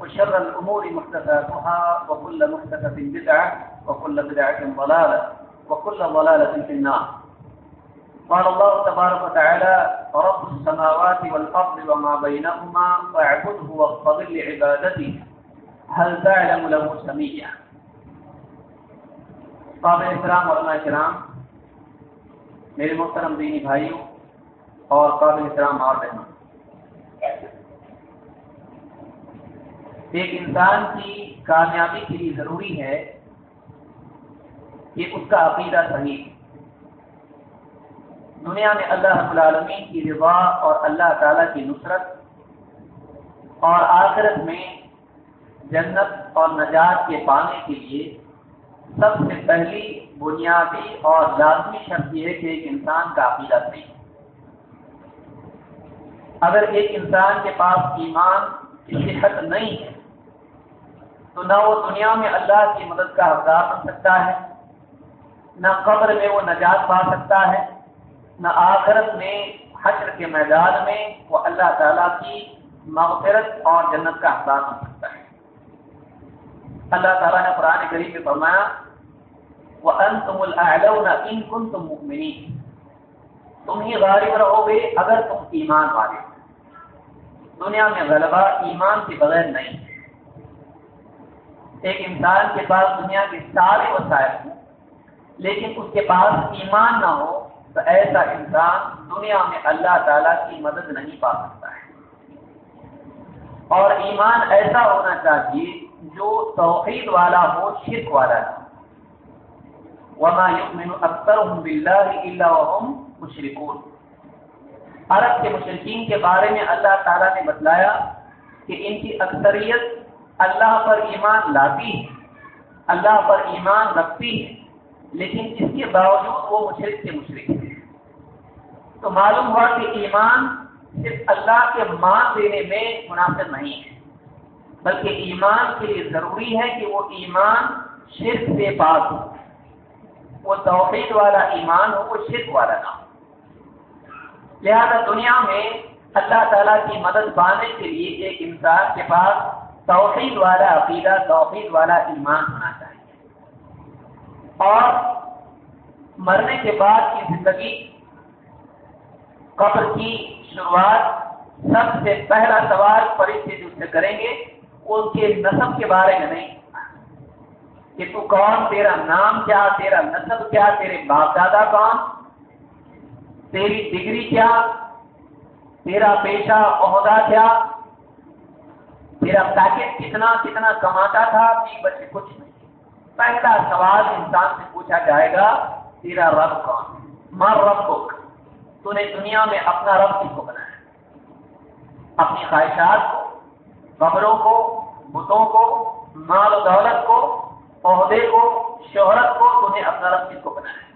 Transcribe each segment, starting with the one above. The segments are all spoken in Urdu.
وشر الأمور محدثاتها، وكل محدثة بدعة، وكل بدعة ضلالة، وكل ضلالة في النار. قال الله تبارك وتعالى، رب السماوات والأرض وما بينهما فاعبده واصطبر لعبادته. هل تعلم له سميا قابل احترام علماء کرام، میرے محترم دینی بھائیوں اور قابل احترام اور بہنوں ایک انسان کی کامیابی کے لیے ضروری ہے کہ اس کا عقیدہ صحیح دنیا میں اللہ رب العالمین کی رضا اور اللہ تعالی کی نصرت اور آخرت میں جنت اور نجات کے پانے کے لیے سب سے پہلی بنیادی اور لازمی شرط یہ ہے کہ ایک انسان کا عقیدہ صحیح اگر ایک انسان کے پاس ایمان کی صحت نہیں ہے تو نہ وہ دنیا میں اللہ کی مدد کا حقدار بن سکتا ہے، نہ قبر میں وہ نجات پا سکتا ہے، نہ آخرت میں حشر کے میدان میں وہ اللہ تعالیٰ کی مغفرت اور جنت کا حقدار بن سکتا ہے۔ اللہ تعالیٰ نے قرآن کریم میں فرمایا وہ ان تم ان کن تم مکمنی تم ہی غالب رہو گے اگر تم ایمان والے دنیا میں غلبہ ایمان کے بغیر نہیں ہے۔ ایک انسان کے پاس دنیا کے سارے وسائل ہوں، لیکن اس کے پاس ایمان نہ ہو، تو ایسا انسان دنیا میں اللہ تعالی کی مدد نہیں پا سکتا ہے۔ اور ایمان ایسا ہونا چاہیے جو توحید والا ہو، شرک والا نہ وما يؤمن اکثرهم بالله الا وهم مشركون۔ عرب کے مشرقین کے بارے میں اللہ تعالیٰ نے بتلایا کہ ان کی اکثریت اللہ پر ایمان لاتی ہے اللہ پر ایمان رکھتی ہے لیکن اس کے باوجود وہ مشرق سے مشرق ہے تو معلوم ہوا کہ ایمان صرف اللہ کے مان دینے میں مناسب نہیں ہے، بلکہ ایمان کے لیے ضروری ہے کہ وہ ایمان شرک سے پاک ہو۔ وہ توحید والا ایمان ہو، وہ شرک والا نہ ہو۔ لہذا دنیا میں اللہ تعالیٰ کی مدد پانے کے لیے ایک انسان کے پاس توحید والا عقیدہ، توحید والا ایمان ہونا چاہیے۔ اور مرنے کے بعد کی زندگی، قبر کی شروعات، سب سے پہلا سوال فرشتے جو سے کریں گے اس کے نصب کے بارے میں نہیں۔ کہ تو کون، تیرا نام کیا، تیرا نصب کیا، تیرے باپ دادا کون، تیری ڈگری کیا، تیرا پیشہ عہدہ کیا تیرا پیکٹ کتنا کتنا کماتا تھا بیس بچے کچھ نہیں پہلا سوال انسان سے پوچھا جائے گا، تیرا رب کون؟ مر رب کو تو نے دنیا میں اپنا رب کس کو بنایا؟ اپنی خواہشات کو، قبروں کو، بتوں کو، مال و دولت کو، عہدے کو، شہرت کو، تو نے اپنا رب کس کو بنایا؟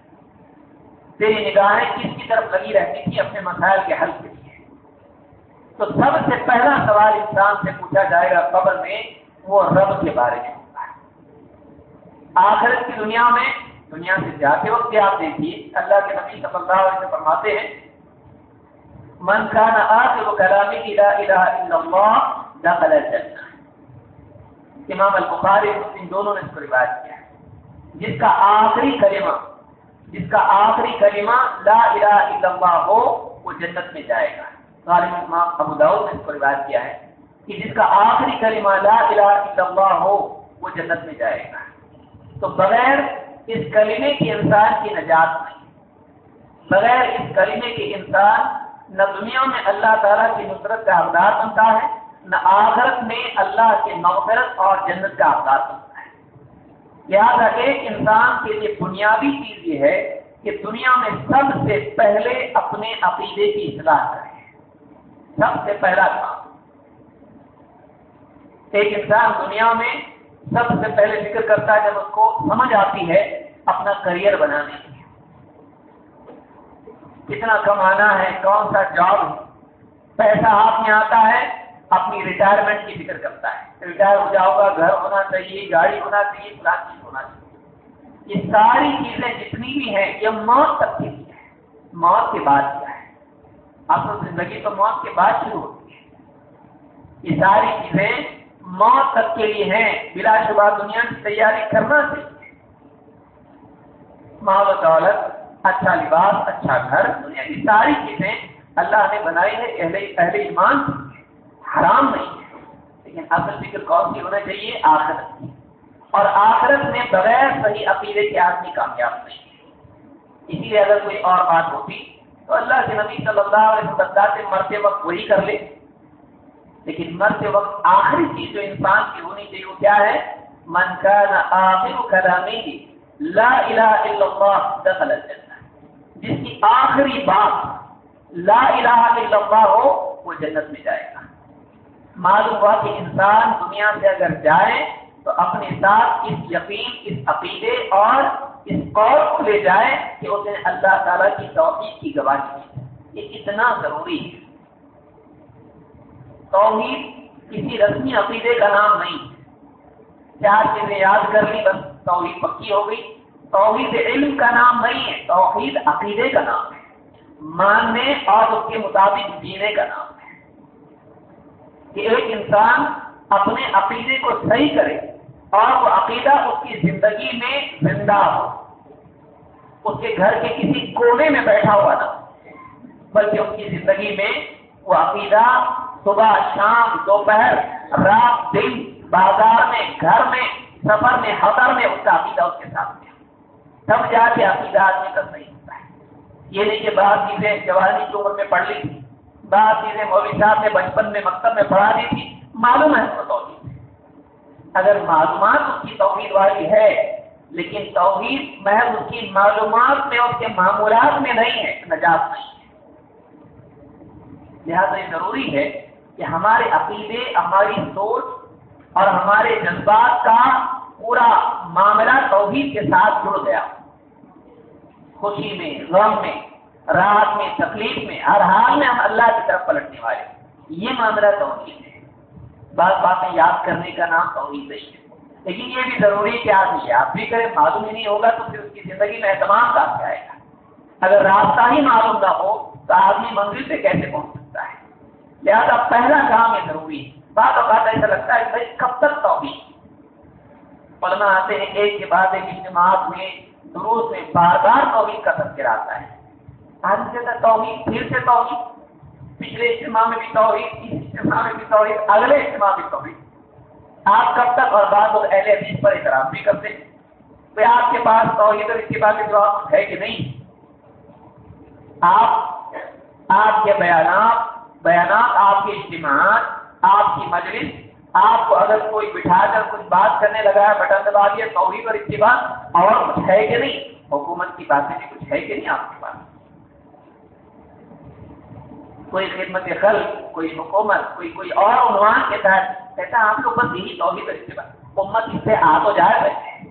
تیری نگاہیں کس کی طرف لگی رہتی تھی اپنے مسائل کے حل کے؟ تو سب سے پہلا سوال انسان سے پوچھا جائے گا قبر میں وہ رب کے بارے میں ہوتا ہے۔ آخرت کی دنیا میں، دنیا سے جاتے وقت آپ دیکھیے، اللہ کے نبی صلی اللہ علیہ وسلم فرماتے ہیں، من کان آخر کلامی لا الہ الا اللہ دخل الجنہ. امام البخاری مسلم دونوں نے اس کو روایت کیا ہے۔ جس کا آخری کلمہ، جس کا آخری کلمہ لا الہ الا اللہ ہو، وہ جنت میں جائے گا۔ امام ابو داؤد نے اس کو روایت کیا ہے کہ جس کا آخری کلمہ لا الہ الا اللہ ہو، وہ جنت میں جائے گا۔ تو بغیر اس کلمے کی انسان کی نجات نہیں۔ بغیر اس کلمے کے انسان نہ دنیا میں اللہ تعالیٰ کی نصرت کا حقدار بنتا ہے، نہ آخرت میں اللہ کے مغفرت اور جنت کا حقدار بنتا ہے۔ لہذا ایک انسان کے لیے بنیادی چیز یہ ہے کہ دنیا میں سب سے پہلے اپنے عقیدے کی اصلاح کرے۔ سب سے پہلا کام ایک انسان دنیا میں سب سے پہلے فکر کرتا ہے جب اس کو سمجھ آتی ہے اپنا کریئر بنانے کی۔ کتنا کمانا ہے، کون سا جاب پیسہ ہاتھ میں آتا ہے، اپنی ریٹائرمنٹ کی فکر کرتا ہے۔ ریٹائر ہو جاؤ گا، گھر ہونا چاہیے، گاڑی ہونا چاہیے چیز ہونا چاہیے۔ یہ ساری چیزیں جتنی بھی ہیں، یہ موت تک کے لیے موت کے بعد کیا ہے؟ اصل زندگی تو موت کے بعد شروع ہوتی ہے۔ یہ ساری چیزیں موت تک کے لیے ہیں بلا شبہ دنیا کی تیاری کرنا چاہیے مال و دولت اچھا لباس اچھا گھر، دنیا کی ساری چیزیں اللہ نے بنائی ہے، اہل اہل ایمان حرام نہیں ہے۔ لیکن اصل فکر کون سی ہونا چاہیے؟ آخرت کی۔ اور آخرت میں بغیر صحیح عقیدے کے آدمی کامیاب نہیں۔ ہے اسی لیے اگر کوئی اور بات ہوتی تو اللہ کے نبی صلی اللہ علیہ وسلم سے مرتے وقت وہی کر لے۔ لیکن مرتے وقت آخری چیز جو انسان کی ہونی چاہیے وہ کیا ہے؟ من کا نہ آخر کلامی لا الہ الا اللہ، دخل الجنہ۔ جس کی آخری بات لا الہ الا اللہ ہو، وہ جنت میں جائے گا۔ معلوم ہوا کہ انسان دنیا سے اگر جائے، تو اپنے ساتھ اس یقین، اس عقیدے اور اس قول کو لے جائے کہ اس نے اللہ تعالیٰ کی توحید کی گواہی کی یہ اتنا ضروری ہے۔ توحید کسی رسمی عقیدے کا نام نہیں چار چیزیں یاد کر لی، بس توحید پکی ہو گئی۔ توحید علم کا نام نہیں ہے، توحید عقیدے کا نام ہے۔ ماننے اور اس کے مطابق جینے کا نام ہے۔ کہ ایک انسان اپنے عقیدے کو صحیح کرے۔ اور وہ عقیدہ اس کی زندگی میں زندہ ہو۔ اس کے گھر کے کسی کونے میں بیٹھا ہوا نہ بلکہ اس کی زندگی میں وہ عقیدہ صبح شام دوپہر رات دن بازار میں، گھر میں، سفر میں، حضر میں اس کا عقیدہ اس کے ساتھ میں تب جا کے عقیدہ آدمی کا صحیح ہوتا ہے۔ یہ نہیں کہ بعض چیزیں جوانی کی عمر میں پڑھ لی تھی، بعض چیزیں مولوی صاحب نے بچپن میں مکتب میں پڑھا دی تھی، معلوم ہے اس کو اگر معلومات اس کی توحید والی ہے، لیکن توحید محض اس کی معلومات میں اس کے معمولات میں نہیں ہے، نجات نہیں ہے۔ لہذا یہ ضروری ہے کہ ہمارے عقیدے، ہماری سوچ اور ہمارے جذبات کا پورا معاملہ توحید کے ساتھ جڑ گیا۔ خوشی میں، غم میں رات میں، تکلیف میں، ہر حال میں ہم اللہ کی طرف پلٹنے والے یہ معاملہ توحید ہے۔ بات باتیں یاد کرنے کا نام توحید نہیں ہے۔ لیکن یہ بھی ضروری ہے کہ آدمی یاد بھی کرے، معلوم ہی نہیں ہوگا تو پھر اس کی زندگی میں اہتمام کا آئے گا۔ اگر راستہ ہی معلوم نہ ہو تو آدمی منزل سے کیسے پہنچ سکتا ہے؟ لہٰذا پہلا کام یہ ضروری ہے۔ بات اوقات ایسا لگتا ہے بھائی کب تک توحید؟ علماء آتے ہیں، ایک کے بعد ایک اجتماعات میں دروس میں بار بار توحید کا تذکر آتا ہے۔ آج سے توحید، پھر سے توحید۔ پچھلے اجتماع میں بھی توحید اس اجتماع میں بھی توحید، اگلے اجتماع میں توحید۔ آپ کب تک اور بعض لوگ اہل حدیث پر احترام بھی کرتے؟ ہیں تو آپ کے پاس توحید اور اس کے بعد جواب ہے کہ نہیں؟ آپ آپ کے بیانات بیانات آپ کے اجتماعات، آپ کی مجلس، آپ کو اگر کوئی بٹھا کر کچھ بات کرنے لگا ہے، بٹن دبا دیا، توحید اور اتباع اور کچھ ہے کہ نہیں؟ حکومت کی باتیں بھی کچھ ہے کہ نہیں آپ کے پاس؟ کوئی خدمت خل کوئی حکومت، کوئی کوئی اور عنوان کے تحت، کہتا آپ لوگ بس یہی توحید اور اتباع حکومت اس سے آ تو جائے بیٹھے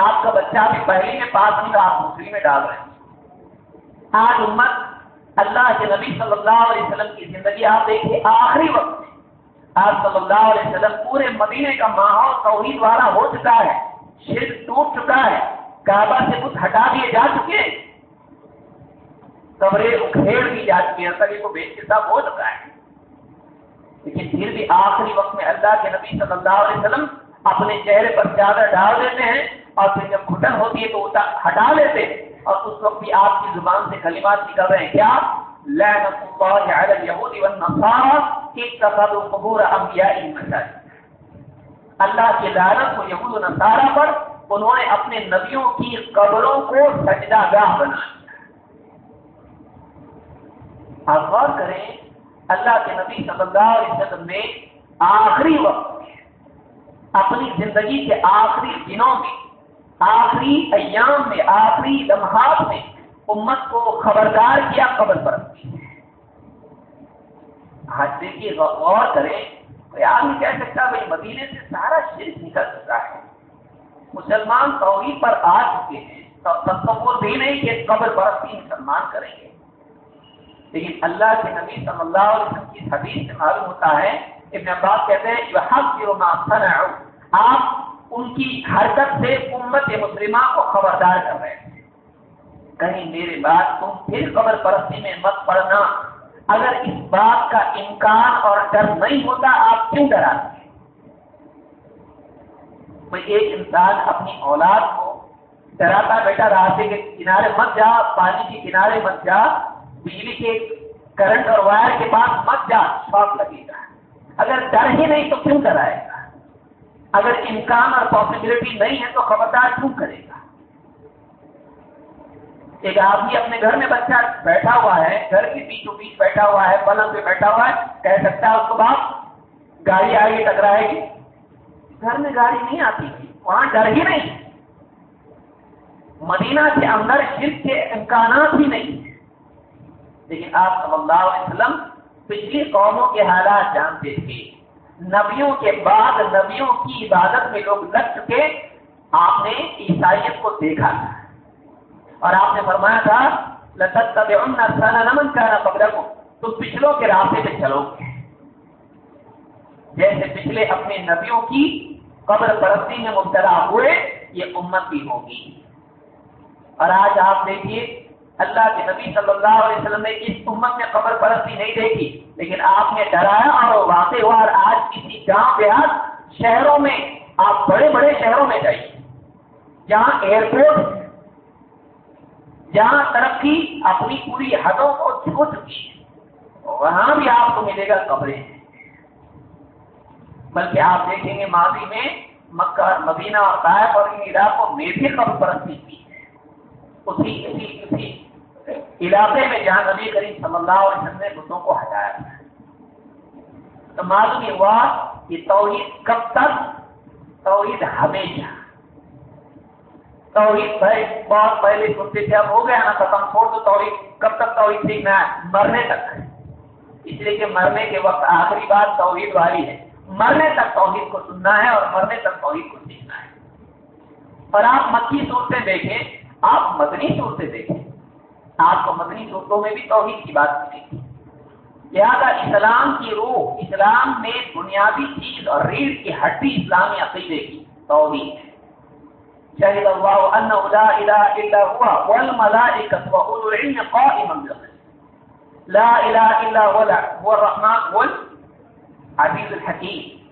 آپ کا بچہ بھی پہلی میں پاس نہیں آپ دوسری میں ڈال رہے ہیں۔ آج امت اللہ کے نبی صلی اللہ علیہ وسلم کی زندگی آپ دیکھیے، آخری وقت میں آپ صلی اللہ علیہ وسلم پورے مدینے کا ماحول توحید والا ہو چکا ہے، شرک ٹوٹ چکا ہے، کعبہ سے کچھ ہٹا دیے جا چکے کمرے اکھیڑ دی جا چکی ہیں سبھی کو بیچ کے سب ہو چکا ہے۔ لیکن پھر بھی آخری وقت میں اللہ کے نبی صلی اللہ علیہ وسلم اپنے چہرے پر چادر ڈال دیتے ہیں اور پھر جب گھٹن ہوتی ہے تو ہٹا لیتے ہیں۔ اور اس وقت بھی آپ کی زبان سے کلمات نکل رہے ہیں۔ کیا؟ لعنت اللہ علی اليهود والنصارى اتخذوا قبور انبیائهم مساجد اللہ کی لعنت کو یہود و نصارہ پر انہوں نے اپنے نبیوں کی قبروں کو سجدہ گاہ بنا دیا آپ غور کریں، اللہ کے نبی صلی اللہ علیہ وسلم نے آخری وقت میں اپنی زندگی کے آخری دنوں میں، آخری ایام میں، آخری لمحات میں امت کو خبردار کیا قبر پر؟ آج دیکھیے، غور کریں کوئی آدمی کہہ سکتا بھائی مدینے سے سارا شرک نکل چکا ہے۔ مسلمان توحید پر آ چکے ہیں تصور بھی نہیں کہ قبر برستی مسلمان کریں گے۔ لیکن اللہ کے نبی صلی اللہ علیہ وسلم کی حدیث سے معلوم ہوتا ہے ابن عباس کہتے ہیں جو حق کی آپ ان کی حرکت سے امت مسلمہ کو خبردار کر رہے ہیں۔ کہیں میرے بات تم پھر قبر پرستی میں مت پڑنا۔ اگر اس بات کا امکان اور ڈر نہیں ہوتا، آپ کیوں ڈراتے کوئی ایک انسان اپنی اولاد کو ڈراتا بیٹا، راستے کے کنارے مت جا، پانی کے کنارے مت جا۔ بجلی کے کرنٹ اور وائر کے پاس مت جا شوق لگے گا۔ اگر ڈر ہی نہیں تو کیوں ڈرائے گا؟ اگر امکان اور پاسبلٹی نہیں ہے تو خبردار کیوں کرے گا؟ ایک آدمی اپنے گھر میں بچہ بیٹھا ہوا ہے، گھر کے بیچوں بیچ بیٹھا ہوا ہے پلنگ پہ بیٹھا ہوا ہے، کہہ سکتا ہے اس کو باپ، گاڑی آئے گی ٹکرائے گی۔ گھر میں گاڑی نہیں آتی، وہاں ڈر ہی نہیں۔ مدینہ کے اندر شرک کے امکانات ہی نہیں۔ لیکن آپ صلی اللہ علیہ وسلم پچھلی قوموں کے حالات جانتے تھے۔ نبیوں کے بعد نبیوں کی عبادت میں لوگ لگ چکے۔ آپ نے عیسائیت کو دیکھا۔ اور آپ نے فرمایا تھا لطت نمن کا نہ تم پچھلوں کے راستے پہ چلو۔ گے جیسے پچھلے اپنے نبیوں کی قبر پرستی میں مبتلا ہوئے، یہ امت بھی ہوگی۔ اور آج آپ دیکھیے اللہ کے نبی صلی اللہ علیہ وسلم نے اس امت میں قبر پرستی نہیں دیکھی، لیکن آپ نے ڈرایا اور واقع ہوا اور آج کسی گاؤں دیہات شہروں میں، آپ بڑے بڑے شہروں میں جائیے جہاں ایئرپورٹ جہاں ترقی اپنی پوری حدوں کو چھو چکی ہے، وہاں بھی آپ کو ملے گا قبریں۔ بلکہ آپ دیکھیں گے ماضی میں مکہ اور مدینہ اور طائف اور ان علاقوں میں بھی قبر پرستی کی اسی اسی اسی علاقے میں جہاں نبی کریم صلی اللہ علیہ وسلم نے بتوں کو ہٹایا تو معلوم یہ ہوا کہ توحید کب تک؟ توحید ہمیشہ۔ توحید بھائی، بہت پہلے سنتے تھے، اب ہو گیا نا، ختم، چھوڑ دو توحید۔ کب تک توحید سیکھنا ہے مرنے تک۔ اس لیے کہ مرنے کے وقت آخری بات توحید والی ہے۔ مرنے تک توحید کو سننا ہے اور مرنے تک توحید کو سیکھنا ہے۔ اور آپ مکی صورتیں دیکھیں، آپ مدنی صورتیں دیکھیں۔ آپ کو مدنی صورتوں میں بھی توحید کی بات ملے گی لہٰذا اسلام کی روح، اسلام میں بنیادی چیز اور ریڑھ کی ہڈی اسلامی عقیدے کی توحید ہے۔ شهد الله أنه لا إله إلا هو والملائكة وأولو العلم قائما بالقسط۔ لا إله إلا هو هو الرحمن، هو العزيز الحكيم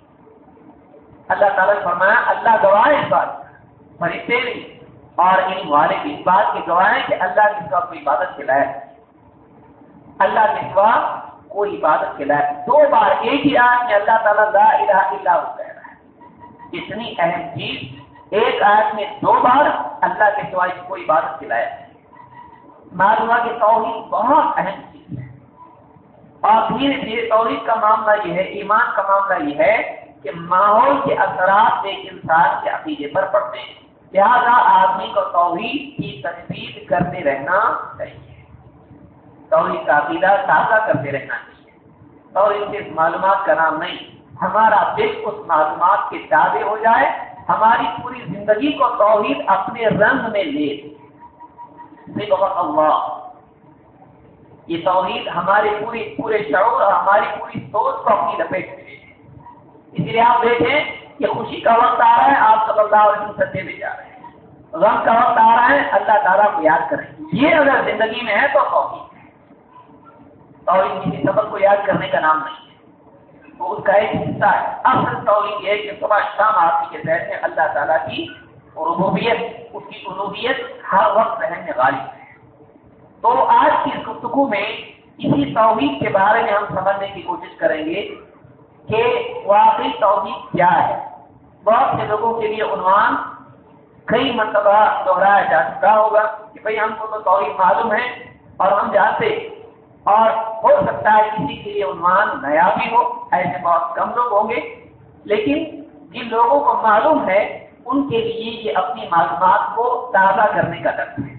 اللہ تعالیٰ نے فرمایا، اللہ گواہ اس بات فرشتے بھی اور ان والے بھی اس بات کی گواہ ہے کہ اللہ کے سوا کوئی عبادت کے لائق اللہ کے سوا کوئی عبادت کے لائق دو بار ایک ہی آج میں اللہ تعالیٰ لا الہ الا ہو کہہ رہا ہے۔ اتنی اہم چیز، ایک آیت میں دو بار اللہ کے سوائے کوئی عبادت دلایا معلوم کہ توحید بہت اہم چیز ہے۔ اور دھیرے دھیرے توحید کا معاملہ یہ ہے، ایمان کا معاملہ یہ ہے کہ ماحول کے اثرات ایک انسان کے عقیدے پر پڑتے ہیں۔ لہذا آدمی کو توحید کی تجدید کرتے رہنا چاہیے۔ توحید کا عقیدہ تازہ کرتے رہنا چاہیے۔ توحید کے معلومات کا نام نہیں، ہمارا دل اس معلومات کے دعوے ہو جائے، ہماری پوری زندگی کو توحید اپنے رنگ میں لے۔ اللہ۔ یہ توحید ہمارے پوری، پورے شعور اور ہماری پوری سوچ کو اپنی لپیٹ میں اسی لیے آپ دیکھیں کہ خوشی کا وقت آ رہا ہے، آپ صلی اللہ علیہ وسلم سدے میں جا رہے ہیں۔ غم کا وقت آ رہا ہے، اللہ تعالیٰ کو یاد کریں۔ یہ اگر زندگی میں ہے تو توحید ہے۔ کسی سبق کو یاد کرنے کا نام نہیں ہے۔ تو اس کا ایک حصہ ہے۔ اصل توحید یہ کہ صبح شام آپ کے ذہن میں اللہ تعالیٰ کی ربوبیت، اس کی الوحیت ہر وقت ذہن میں غالب ہے۔ تو آج کی اس گفتگو میں اسی توحید کے بارے میں ہم سمجھنے کی کوشش کریں گے کہ واقعی توحید کیا ہے۔ بہت سے لوگوں کے لیے عنوان کئی مرتبہ دہرایا جا چکا ہوگا کہ بھائی ہم کو تو توحید معلوم ہے اور ہم جانتے اور ہو سکتا ہے کسی کے لیے عنوان نیا بھی ہو، ایسے بہت کم لوگ ہوں گے۔ لیکن جن لوگوں کو معلوم ہے، ان کے لیے یہ اپنی معلومات کو تازہ کرنے کا درد ہے۔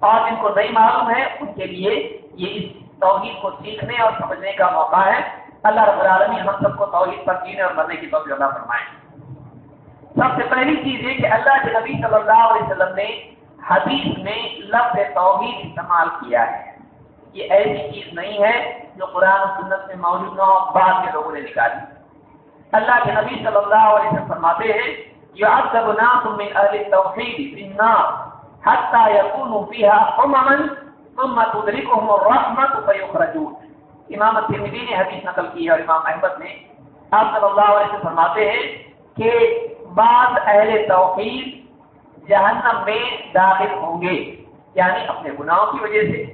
اور جن کو نہیں معلوم ہے، ان کے لیے یہ اس توحید کو سیکھنے اور سمجھنے کا موقع ہے۔ اللہ رب العالمین ہم سب کو توحید پر جینے اور مرنے کی توفیق اللہ فرمائے۔ سب سے پہلی چیز یہ کہ اللہ کے نبی صلی اللہ علیہ وسلم نے حدیث میں لفظ توحید استعمال کیا ہے۔ یہ ایسی چیز نہیں ہے جو قرآن و سنت میں موجود نہ ہو، بعد کے لوگوں نے نکالی۔ اللہ کے نبی صلی اللہ علیہ وسلم فرماتے ہیں يعذب ناس من اهل التوحيد في النار حتى يكونوا فيها حمما ثم تدركهم الرحمة فيخرجون امام الترمذی نے حدیث نقل کی ہے اور امام احمد نے۔ آپ صلی اللہ علیہ وسلم فرماتے ہیں کہ بعض اہل توحید جہنم میں داخل ہوں گے یعنی اپنے گناہوں کی وجہ سے۔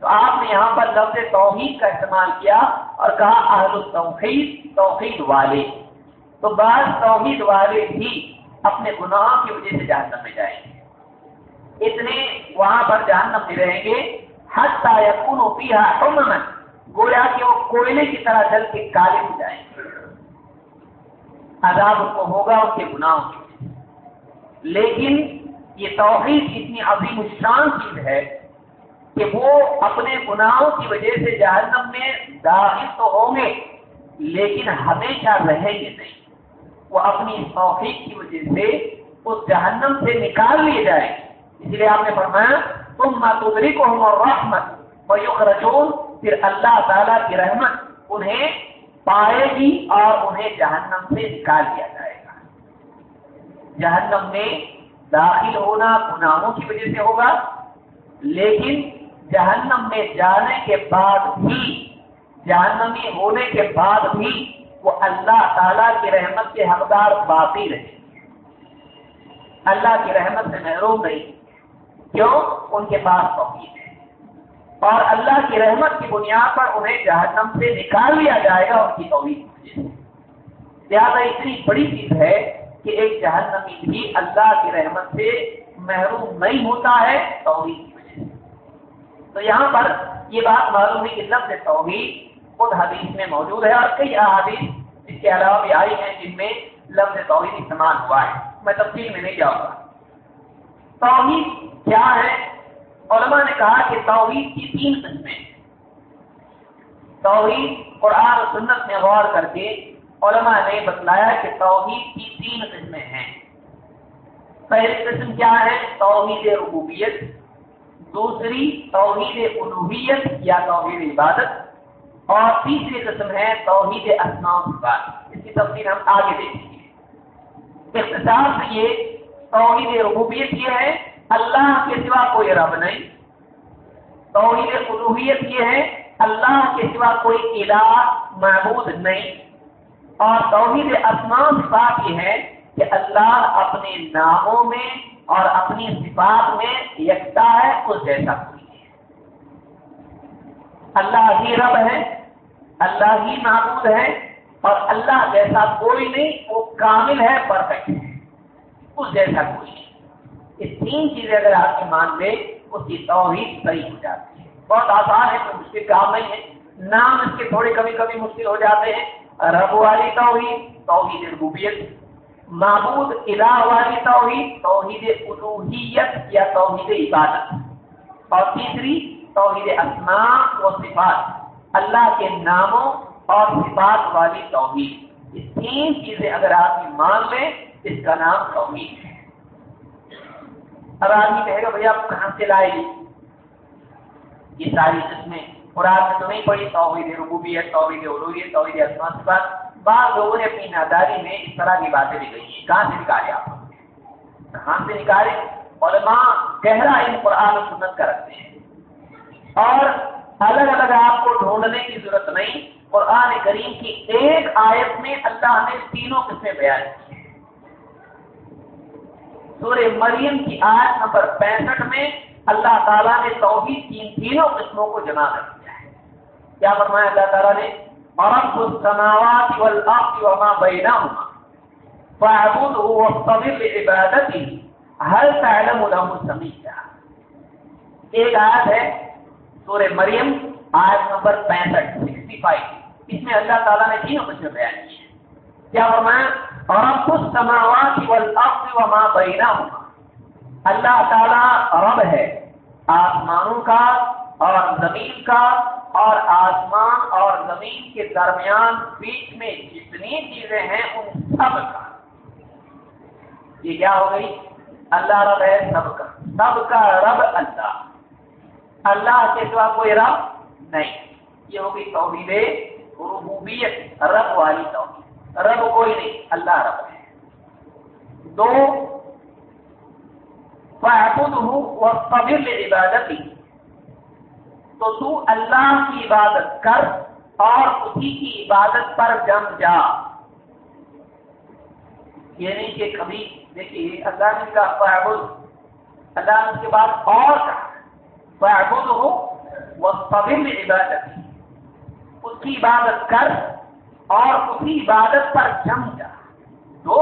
تو آپ نے یہاں پر لفظ توحید کا استعمال کیا اور کہا اہل التوحید توحید والے۔ تو بعض توحید والے بھی اپنے گناہوں کی وجہ سے جہنم میں جائیں گے۔ اتنے وہاں پر جہنم میں رہیں گے۔ حتی یکونو پیہا حممن گویا کہ وہ کوئلے کی طرح جل کے کالے ہو جائیں گے۔ عذاب ان کو ہوگا ان کے گناہوں کی لیکن یہ توحید اتنی عظیم الشان چیز ہے کہ وہ اپنے گناہوں کی وجہ سے جہنم میں داخل تو ہوں گے، لیکن ہمیشہ رہیں گے نہیں۔ وہ اپنی توفیق کی وجہ سے اس جہنم سے نکال لیے جائیں اس لیے آپ نے فرمایا تم ماتودری کو ہم اور رحمت اور پھر اللہ تعالیٰ کی رحمت انہیں پائے گی اور انہیں جہنم سے نکال دیا جائے گا۔ جہنم میں داخل ہونا گناہوں کی وجہ سے ہوگا، لیکن جہنم میں جانے کے بعد بھی جہنمی ہونے کے بعد بھی وہ اللہ تعالیٰ کی رحمت کے حقدار باقی رہے۔ اللہ کی رحمت سے محروم نہیں، کیوں؟ ان کے پاس توحید ہے۔ اور اللہ کی رحمت کی بنیاد پر انہیں جہنم سے نکال لیا جائے گا ان کی توحید لہٰذا اتنی بڑی چیز ہے کہ ایک جہنمی بھی اللہ کی رحمت سے محروم نہیں ہوتا ہے، توحید کی وجہ سے۔ تو یہاں پر یہ بات معلوم ہے کہ لفظ توحید خود حدیث میں موجود ہے اور کئی احادیث اس کے علاوہ بھی آئی ہیں جن میں لفظ توحید استعمال ہوا ہے۔ میں تفصیل میں نہیں جاؤں گا۔ توحید کیا ہے؟ علماء نے کہا کہ توحید کی تین قسمیں توحید قرآن و سنت میں غور کر کے علماء نے بتلایا کہ توحید کی تین قسمیں ہیں۔ پہلی قسم کیا ہے؟ توحید ربوبیت۔ دوسری توحید الوحیت یا توحید عبادت۔ اور تیسری قسم ہے توحید اسماء بات اس کی تفصیل ہم آگے دیکھیں گے۔ اختصار سے یہ توحید ربوبیت یہ ہے اللہ کے سوا کوئی رب نہیں۔ توحید الوحیت یہ ہے، اللہ کے سوا کوئی الہ معبود نہیں۔ اور توحید اسماء بات یہ ہے کہ اللہ اپنے ناموں میں اور اپنی صفات میں یکتا ہے، اس جیسا کوئی ہے اللہ ہی رب ہے، اللہ ہی معبود ہے، اور اللہ جیسا کوئی نہیں، وہ کامل ہے پرفیکٹ ہے۔ اس جیسا کوئی نہیں۔ یہ تین چیزیں اگر آپ کی مان لے اس کی توحید صحیح ہو جاتی ہے۔ بہت آسان ہے، کوئی مشکل کام نہیں ہے۔ نام اس کے تھوڑے کبھی کبھی مشکل ہو جاتے ہیں۔ رب والی توحید توحید ربوبیت۔ معبود الہ والی توحید توحید الوحیت یا توحید عبادت۔ اور تیسری، توحید اسماء و صفات۔ اللہ کے ناموں اور صفات والی توحید۔ یہ تین چیزیں اگر آدمی مان لیں، اس کا نام توحید ہے۔ اب آدمی کہے گا بھیا آپ کہاں سے لائے گی یہ ساری قسمیں۔ قرآن میں تو نہیں پڑی توحید ربوبیت، توحید الوحیت توحید اسما صفات بعض لوگوں نے اپنی ناداری میں اس طرح کی باتیں بھی کہی کہاں سے نکالے آپ؟ کہاں سے نکالے؟ علماء گہرا ان قرآن و سنت کا رکھتے ہیں۔ اور الگ الگ آپ کو ڈھونڈنے کی ضرورت نہیں، قرآن کریم کی ایک آیت میں اللہ نے تینوں قسمیں بیان کی۔ سورہ مریم کی آیت نمبر پینسٹھ میں اللہ تعالیٰ نے توحید کی تینوں قسموں کو جمع کر دیا ہے۔ کیا فرمایا اللہ تعالیٰ نے؟ رب السماوات والارض وما بينهما فاعبده واصطبر لعبادته هل تعلم له سميا ایک آیت ہے سورہ مریم، آیت نمبر پینسٹھ، سکسٹی فائیو۔ اس میں اللہ تعالیٰ نے تینوں قسم بیان کی ہے کیا فرمایا؟ اور اب والارض وما بینہما اللہ تعالیٰ رب ہے۔ آسمانوں کا اور زمین کا اور آسمان اور زمین کے درمیان بیچ میں جتنی چیزیں ہیں ان سب کا۔ یہ کیا ہو گئی؟ اللہ رب ہے سب کا۔ سب کا رب اللہ۔ اللہ کے سوا کوئی رب نہیں۔ یہ ہوگی توحید ربوبیت، رب والی توحید۔ رب کوئی نہیں، اللہ رب ہے۔ دو ہوں اور قبل عبادت تو تو اللہ کی عبادت کر اور اسی کی عبادت پر جم جا۔ یہ نہیں کہ کبھی، دیکھیے، اللہ نے کہا فعبد اللہ نے اس کے بعد اور کہا۔ ہو وہ قبل عبادت اس کی عبادت کر اور اسی عبادت پر جم جا۔ دو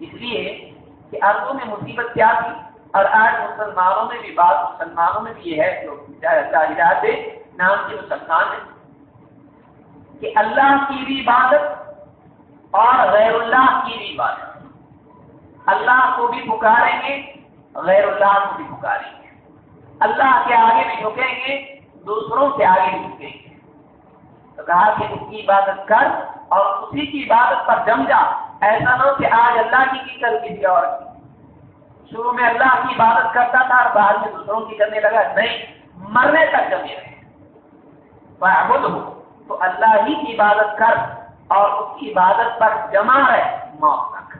اس لیے کہ عربوں میں مصیبت کیا تھی؟ اور آج مسلمانوں میں بھی بات، مسلمانوں میں بھی یہ ہے جو ظاہرات نام کے مسلمان ہیں، کہ اللہ کی بھی عبادت اور غیر اللہ کی بھی عبادت۔ اللہ کو بھی پکاریں گے، غیر اللہ کو بھی پکاریں گے۔ اللہ کے آگے بھی جھکیں گے، دوسروں کے آگے بھی جھکیں گے۔ تو کہا کہ اس کی عبادت کر اور اسی کی عبادت پر جم جا۔ ایسا نہ ہو کہ آج اللہ کی کی کل کسی اور کی شروع میں اللہ کی عبادت کرتا تھا اور بعد میں دوسروں کی کرنے لگا۔ نہیں، مرنے تک جمے رہے خود ہو تو اللہ ہی کی عبادت کر اور اس کی عبادت پر جمع رہے موت تک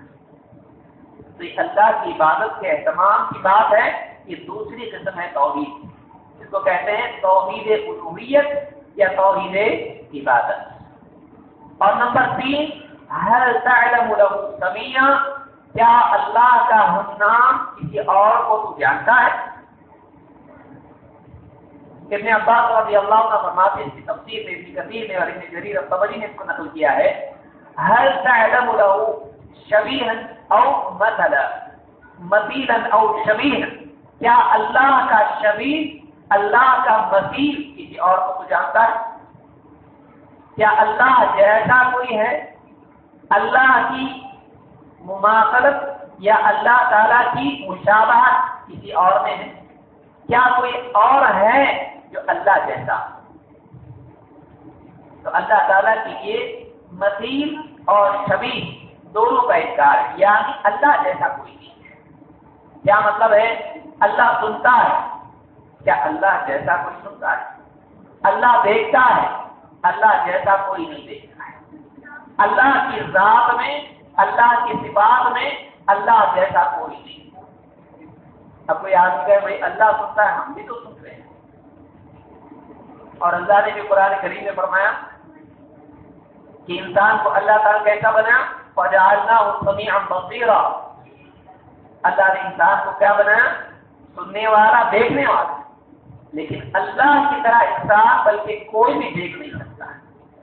تو یہ اللہ کی عبادت کے اہتمام کی بات ہے۔ یہ دوسری قسم ہے توحید۔ اس کو کہتے ہیں توحید الوحیت یا توحید عبادت اور نمبر تین ہر تعلم له کیا اللہ کا ہم نام کسی اور کو تو جانتا ہے ابن عباس رضی اللہ عنہ فرماتے اس کی تفسیر میں ابن کثیر نے اور ابن جریر الطبری نے اس کو نقل کیا ہے ہر تعلم له شبیہا او مثلا مثیلا او شبیہا کیا اللہ کا شبیہ اللہ کا مثیل کسی اور کو جانتا ہے۔ کیا اللہ جیسا کوئی ہے؟ اللہ کی مماثلت یا اللہ تعالی کی مشابہت کسی اور میں ہے؟ کیا کوئی اور ہے جو اللہ جیسا؟ تو اللہ تعالیٰ کی یہ مسیل اور شبی دونوں کا انکار ہے یعنی اللہ جیسا کوئی نہیں ہے۔ کیا مطلب ہے؟ اللہ سنتا ہے۔ کیا اللہ جیسا کوئی سنتا ہے؟ اللہ دیکھتا ہے، اللہ جیسا کوئی نہیں دیکھتا ہے۔ اللہ کی ذات میں، اللہ کی صفات میں اللہ جیسا کوئی نہیں۔ اب کوئی آدمی کہے، بھائی اللہ سنتا ہے، ہم بھی تو سن رہے ہیں۔ اور اللہ نے بھی قرآن کریم میں فرمایا کہ انسان کو اللہ تعالیٰ کیسا بنایا؟ فجعلنا سمیعا بصیرا اللہ نے انسان کو کیا بنایا؟ سننے والا، دیکھنے والا۔ لیکن اللہ کی طرح انسان بلکہ کوئی بھی دیکھ نہیں سکتا ہے۔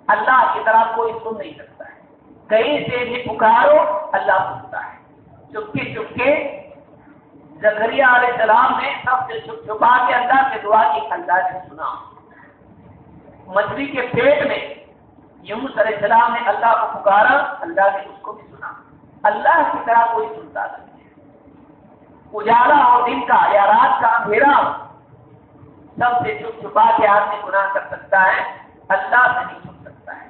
اللہ کی طرح کوئی سن نہیں سکتا ہے۔ کہیں سے بھی پکارو، اللہ سنتا ہے۔ چپکے چپکے زکریا علیہ السلام نے سب سے چھپ چھپا کے اللہ سے دعا کی اللہ نے سنا۔ مچھلی کے پیٹ میں یونس علیہ السلام نے اللہ کو پکارا، اللہ نے اس کو بھی سنا۔ اللہ کی طرح کوئی سنتا نہیں ہے۔ اجالا اور دن کا یا رات کا اندھیرا سب سے چھپ چھپا کے آدمی گناہ کر سکتا ہے، اللہ سے نہیں سن سکتا ہے۔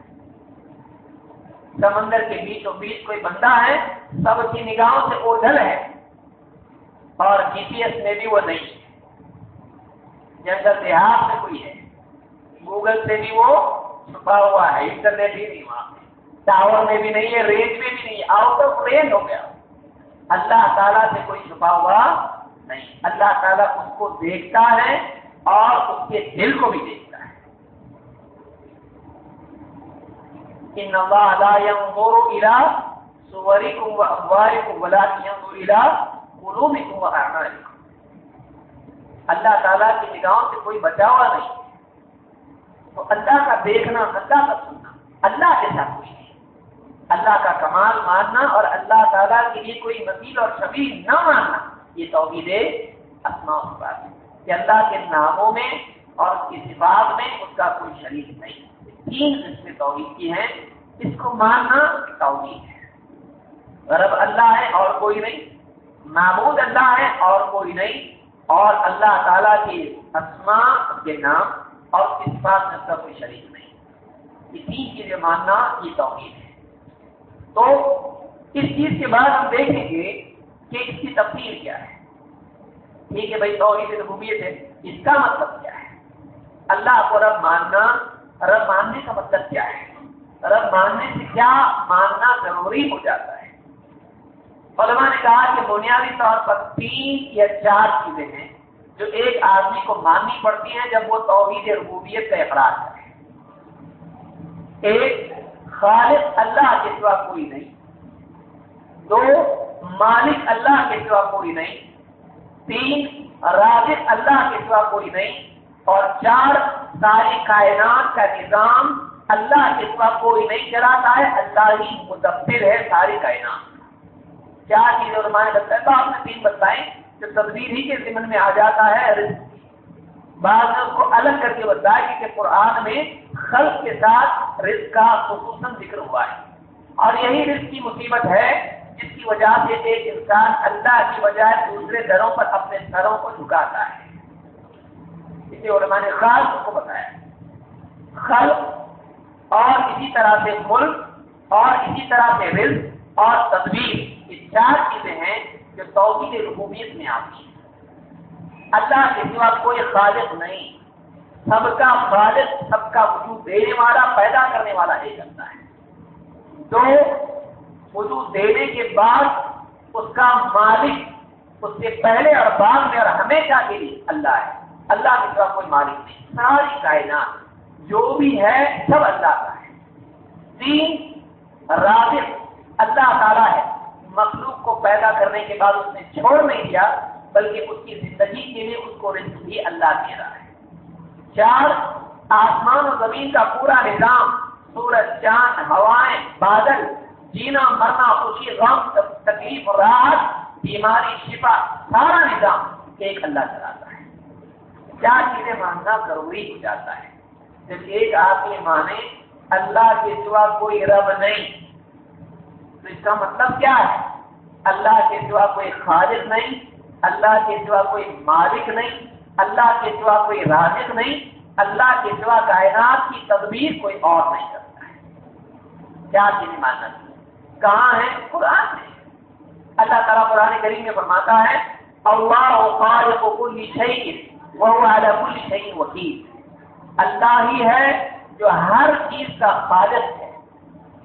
سمندر کے بیچ و بیچ کوئی بندہ ہے، سب کی نگاہوں سے اوجھل ہے۔ اور جی پی ایس میں بھی وہ نہیں ہے۔ جنگل دیہات میں کوئی ہے۔ گوگل سے بھی وہ چھپا ہوا ہے۔ انٹرنیٹ ہی نہیں وہاں ٹاور میں بھی نہیں ہے رینج میں بھی نہیں آؤٹ آف رینج ہو گیا۔ اللہ تعالیٰ سے کوئی چھپا ہوا نہیں۔ اللہ تعالیٰ اس کو دیکھتا ہے اور اس کے دل کو بھی دیکھتا ان اللہ لا ينظر الى صوركم واموالكم ولكن ينظر الى قلوبكم واعمالكم اللہ تعالیٰ کی نگاہوں سے کوئی بچا ہوا نہیں۔ تو اللہ کا دیکھنا، اللہ کا سننا، اللہ جیسا کوئی نہیں۔ اللہ کا کمال ماننا اور اللہ تعالیٰ کے لیے کوئی وکیل اور شبیر نہ ماننا، یہ توحید اسماء بات ہے کہ اللہ کے ناموں میں اور اس کی صفات میں اس کا کوئی شریک نہیں۔ تین قسم توحید کی ہیں۔ اس کو ماننا توحید ہے۔ رب اللہ ہے اور کوئی نہیں۔ معبود اللہ ہے اور کوئی نہیں۔ اور اللہ تعالیٰ کے اسماء کے نام اور اس بات میں اس کا کوئی شریک نہیں۔ یہ تین چیزیں ماننا یہ توحید ہے۔ تو اس چیز کے بعد ہم دیکھیں گے کہ اس کی تفصیل کیا ہے۔ ٹھیک ہے بھائی توحید ربوبیت ہے اس کا مطلب کیا ہے؟ اللہ کو رب ماننا، رب ماننے کا مطلب کیا ہے؟ رب ماننے سے کیا ماننا ضروری ہو جاتا ہے؟ علماء نے کہا کہ بنیادی طور پر تین یا چار چیزیں ہیں جو ایک آدمی کو ماننی پڑتی ہیں جب وہ توحید ربوبیت کا اقرار کرے۔ ایک، خالق اللہ کے سوا کوئی نہیں۔ دو، مالک اللہ کے سوا کوئی نہیں۔ تین رازق اللہ کے سوا کوئی نہیں اور چار ساری کائنات کا نظام اللہ کے سوا کوئی نہیں چلاتا ہے، اللہ ہی مدبر ہے ساری کائنات۔ کیا چیزیں علماء لگتا ہے؟ تو آپ نے تین بتائیں جو تدبیر ہی کے ذمن میں آ جاتا ہے بعض نے اس کو الگ کر کے بتایا کہ قرآن میں خلق کے ساتھ رزق کا خصوصاً ذکر ہوا ہے۔ اور یہی رزق کی مصیبت ہے جس کی وجہ سے ایک انسان اللہ کی بجائے دوسرے گھروں پر اپنے سروں کو جھکاتا ہے۔ اسے علماء نے خاص کو بتایا۔ خلق اور اسی طرح سے ملک اور اسی طرح سے رزق اور تدبیر، یہ چار چیزیں ہیں جو توحید ربوبیت میں آتی ہے اللہ کے سوا کوئی خالق نہیں۔ سب کا خالق، سب کا وجود دینے والا، پیدا کرنے والا ایک اللہ ہے۔ دو وجود دینے کے بعد اس کا مالک اس سے پہلے اور بعد میں اور ہمیشہ کے لیے اللہ ہے۔ اللہ کے سوا کوئی مالک نہیں۔ ساری کائنات جو بھی ہے، سب اللہ کا ہے۔ تین رابط اللہ تعالیٰ ہے۔ مخلوق کو پیدا کرنے کے بعد اس نے چھوڑ نہیں دیا، بلکہ اس کی زندگی کے لیے اس کو رزق بھی اللہ دے رہا ہے۔ چار، آسمان و زمین کا پورا نظام، سورج، چاند، ہوائیں، بادل جینا، مرنا، خوشی، غم، تکلیف، راحت، بیماری، شفا، سارا نظام ایک اللہ چلاتا ہے۔ چار چیزیں ماننا ضروری ہو جاتا ہے؟ جب ایک آدمی مانے، اللہ کے سوا کوئی رب نہیں، تو اس کا مطلب کیا ہے؟ اللہ کے سوا کوئی خالق نہیں، اللہ کے سوا کوئی مالک نہیں، اللہ کے سوا کوئی رازق نہیں، اللہ کے سوا کائنات کی تدبیر کوئی اور نہیں کرتا ہے۔ کیا چیز ماننا کہاں ہے قرآن میں اللہ تعالیٰ قرآن کریم میں فرماتا ہے، اللہ خالق کل شہید وہ کل شہید وکیل۔ اللہ ہی ہے جو ہر چیز کا خالق ہے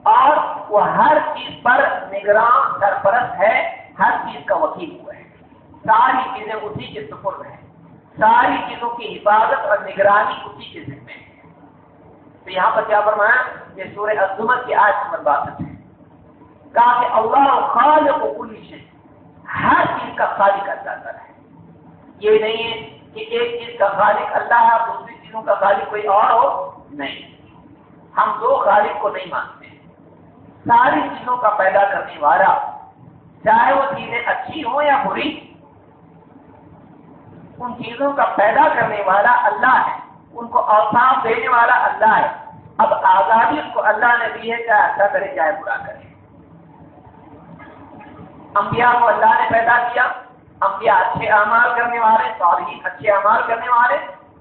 اور وہ ہر چیز پر نگران، سرپرست ہے، ہر چیز کا وکیل ہوا ہے۔ ساری چیزیں اسی کے سپر ہیں۔ ساری چیزوں کی حفاظت اور نگرانی اسی کے ذمے ہے۔ تو یہاں پر کیا فرمایا؟ یہ سورہ عظمت کی آج نمبر بات ہے۔ کہا کہ اللہ خالق کو کلی سے ہر چیز کا خالق اللہ ہے۔ یہ نہیں ہے کہ ایک چیز کا خالق اللہ ہے دوسری چیزوں کا خالق کوئی اور ہو۔ نہیں۔ ہم دو خالق کو نہیں مانتے۔ ساری چیزوں کا پیدا کرنے والا چاہے وہ چیزیں اچھی ہوں یا بری، ان چیزوں کا پیدا کرنے والا اللہ ہے۔ ان کو اوساف دینے والا اللہ ہے۔ اب آزادی اس کو اللہ نے دی ہے، چاہے اچھا کرے، چاہے برا کرے۔ انبیاء کو اللہ نے پیدا کیا، انبیاء اچھے اعمال کرنے والے، صالحین اچھے اعمال کرنے والے،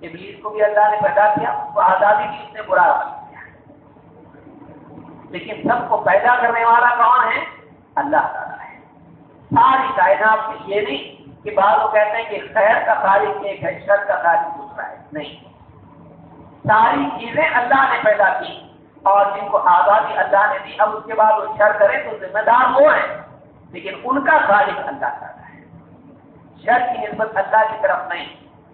ابلیس کو بھی اللہ نے پیدا کیا، اس کو آزادی دی اس نے برا کیا۔ لیکن سب کو پیدا کرنے والا کون ہے؟ اللہ تعالیٰ ہے۔ ساری کائنات میں یہ نہیں کہ بعض لوگ کہتے ہیں کہ خیر کا خالق ایک ہے، شر کا خالق دوسرا ہے۔ نہیں۔ ساری چیزیں اللہ نے پیدا کی اور جن کو آزادی اللہ نے دی، اب اس کے بعد وہ شر کرے تو ذمہ دار وہ ہیں۔ لیکن ان کا خالق اللہ تعالیٰ ہے۔ شر کی نسبت اللہ کی طرف نہیں،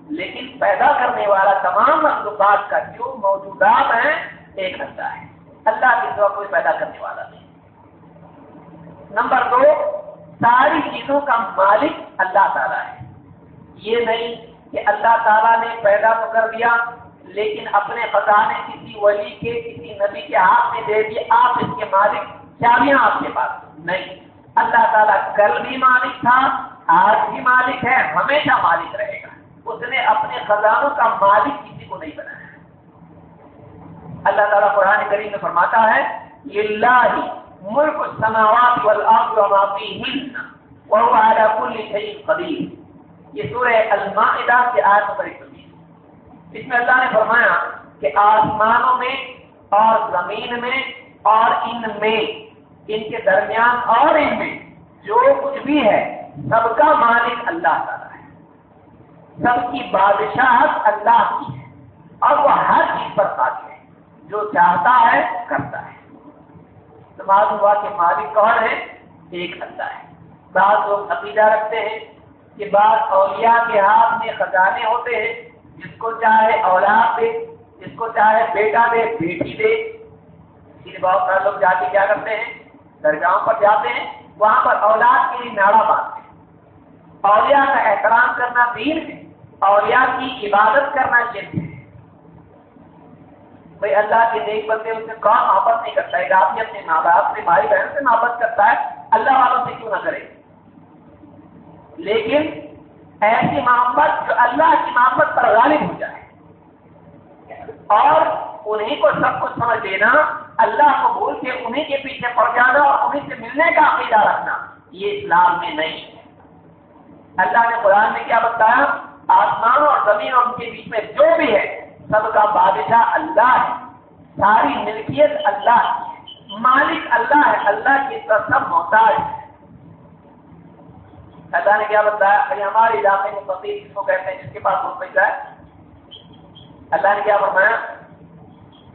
لیکن پیدا کرنے والا تمام مخلوقات کا جو موجودات ہیں، ایک اللہ ہے۔ اللہ کے سوا کوئی پیدا کرنے والا نہیں۔ نمبر دو، ساری چیزوں کا مالک اللہ تعالیٰ ہے۔ یہ نہیں کہ اللہ تعالیٰ نے پیدا تو کر دیا، لیکن اپنے خزانے کسی ولی کے، کسی نبی کے ہاتھ میں دے دیے آپ اس کے مالک چابیاں آپ کے پاس؟ نہیں۔ اللہ تعالیٰ کل بھی مالک تھا، آج بھی مالک ہے، ہمیشہ مالک رہے گا۔ اس نے اپنے خزانوں کا مالک کسی کو نہیں بنایا۔ اللہ تعالیٰ قرآن کریم میں فرماتا ہے اللہ ملک السماوات والارض وما فيهن وهو على كل شيء قدير یہ سورہ المائدہ سے آیت نمبر 120 اس میں اللہ نے فرمایا کہ آسمانوں میں اور زمین میں اور ان میں ان کے درمیان اور ان میں جو کچھ بھی ہے، سب کا مالک اللہ تعالیٰ ہے۔ سب کی بادشاہت اللہ کی ہے۔ اور وہ ہر چیز پر قادر ہے۔ جو چاہتا ہے، کرتا ہے۔ تو معلوم ہوا کہ مالک کون ہے ایک اللہ ہے۔ بعض لوگ عقیدہ رکھتے ہیں کہ بعض اولیاء کے ہاتھ میں خزانے ہوتے ہیں۔ جس کو چاہے اولاد دے، جس کو چاہے بیٹا دے، بیٹی دے۔ اسی لیے بہت سارے لوگ جا کے کیا کرتے ہیں؟ درگاہوں پر جاتے ہیں، وہاں پر اولاد کے لیے ناڑا باندھتے ہیں۔ اولیاء کا احترام کرنا دین ہے، اولیاء کی عبادت کرنا شرک ہے۔ بھائی اللہ کے نیک بندے ان سے کون محبت نہیں کرتا ہے؟ آدمی اپنے ماں باپ سے، بھائی بہن سے محبت کرتا ہے، اللہ والوں سے کیوں نہ کرے؟ لیکن ایسی محبت جو اللہ کی محبت پر غالب ہو جائے۔ اور انہیں کو سب کچھ سمجھ لینا، اللہ کو بھول کے انہیں کے پیچھے پڑ جانا اور انہیں سے ملنے کا عقیدہ رکھنا۔ یہ اسلام میں نہیں۔ اللہ نے قرآن میں کیا بتایا؟ آسمان اور زمین اور ان کے بیچ میں جو بھی ہے، سب کا بادشاہ اللہ ہے۔ ساری ملکیت اللہ ہے۔ مالک اللہ ہے۔ اللہ کی طرف سب محتاج ہے اللہ نے کیا بتایا؟ ہمارے علاقے میں فقیر جس کو کہتے ہیں؟ جس کے پاس بہت پیسہ ہے۔ اللہ نے کیا فرمایا؟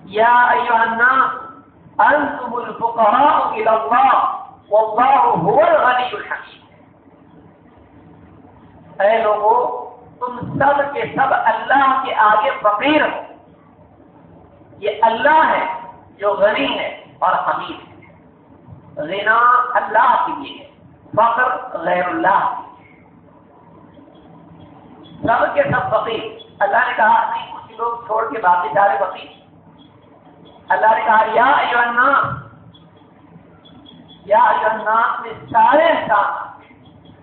یا ایوہ الناس، انتم الفقراء الى اللہ، واللہ هو الغنی الحمید. اے لوگوں تم سب کے سب اللہ کے آگے فقیر ہو۔ یہ اللہ ہے جو غنی ہے اور حمید ہے۔ غنا اللہ کے لیے ہے فخر غیر اللہ سب کے سب فقیر، اللہ نے کہا، نہیں کچھ لوگ چھوڑ کے باقی سارے فقیر اللہ نے کہا، یا الناس یا الناس میں سارے انسان،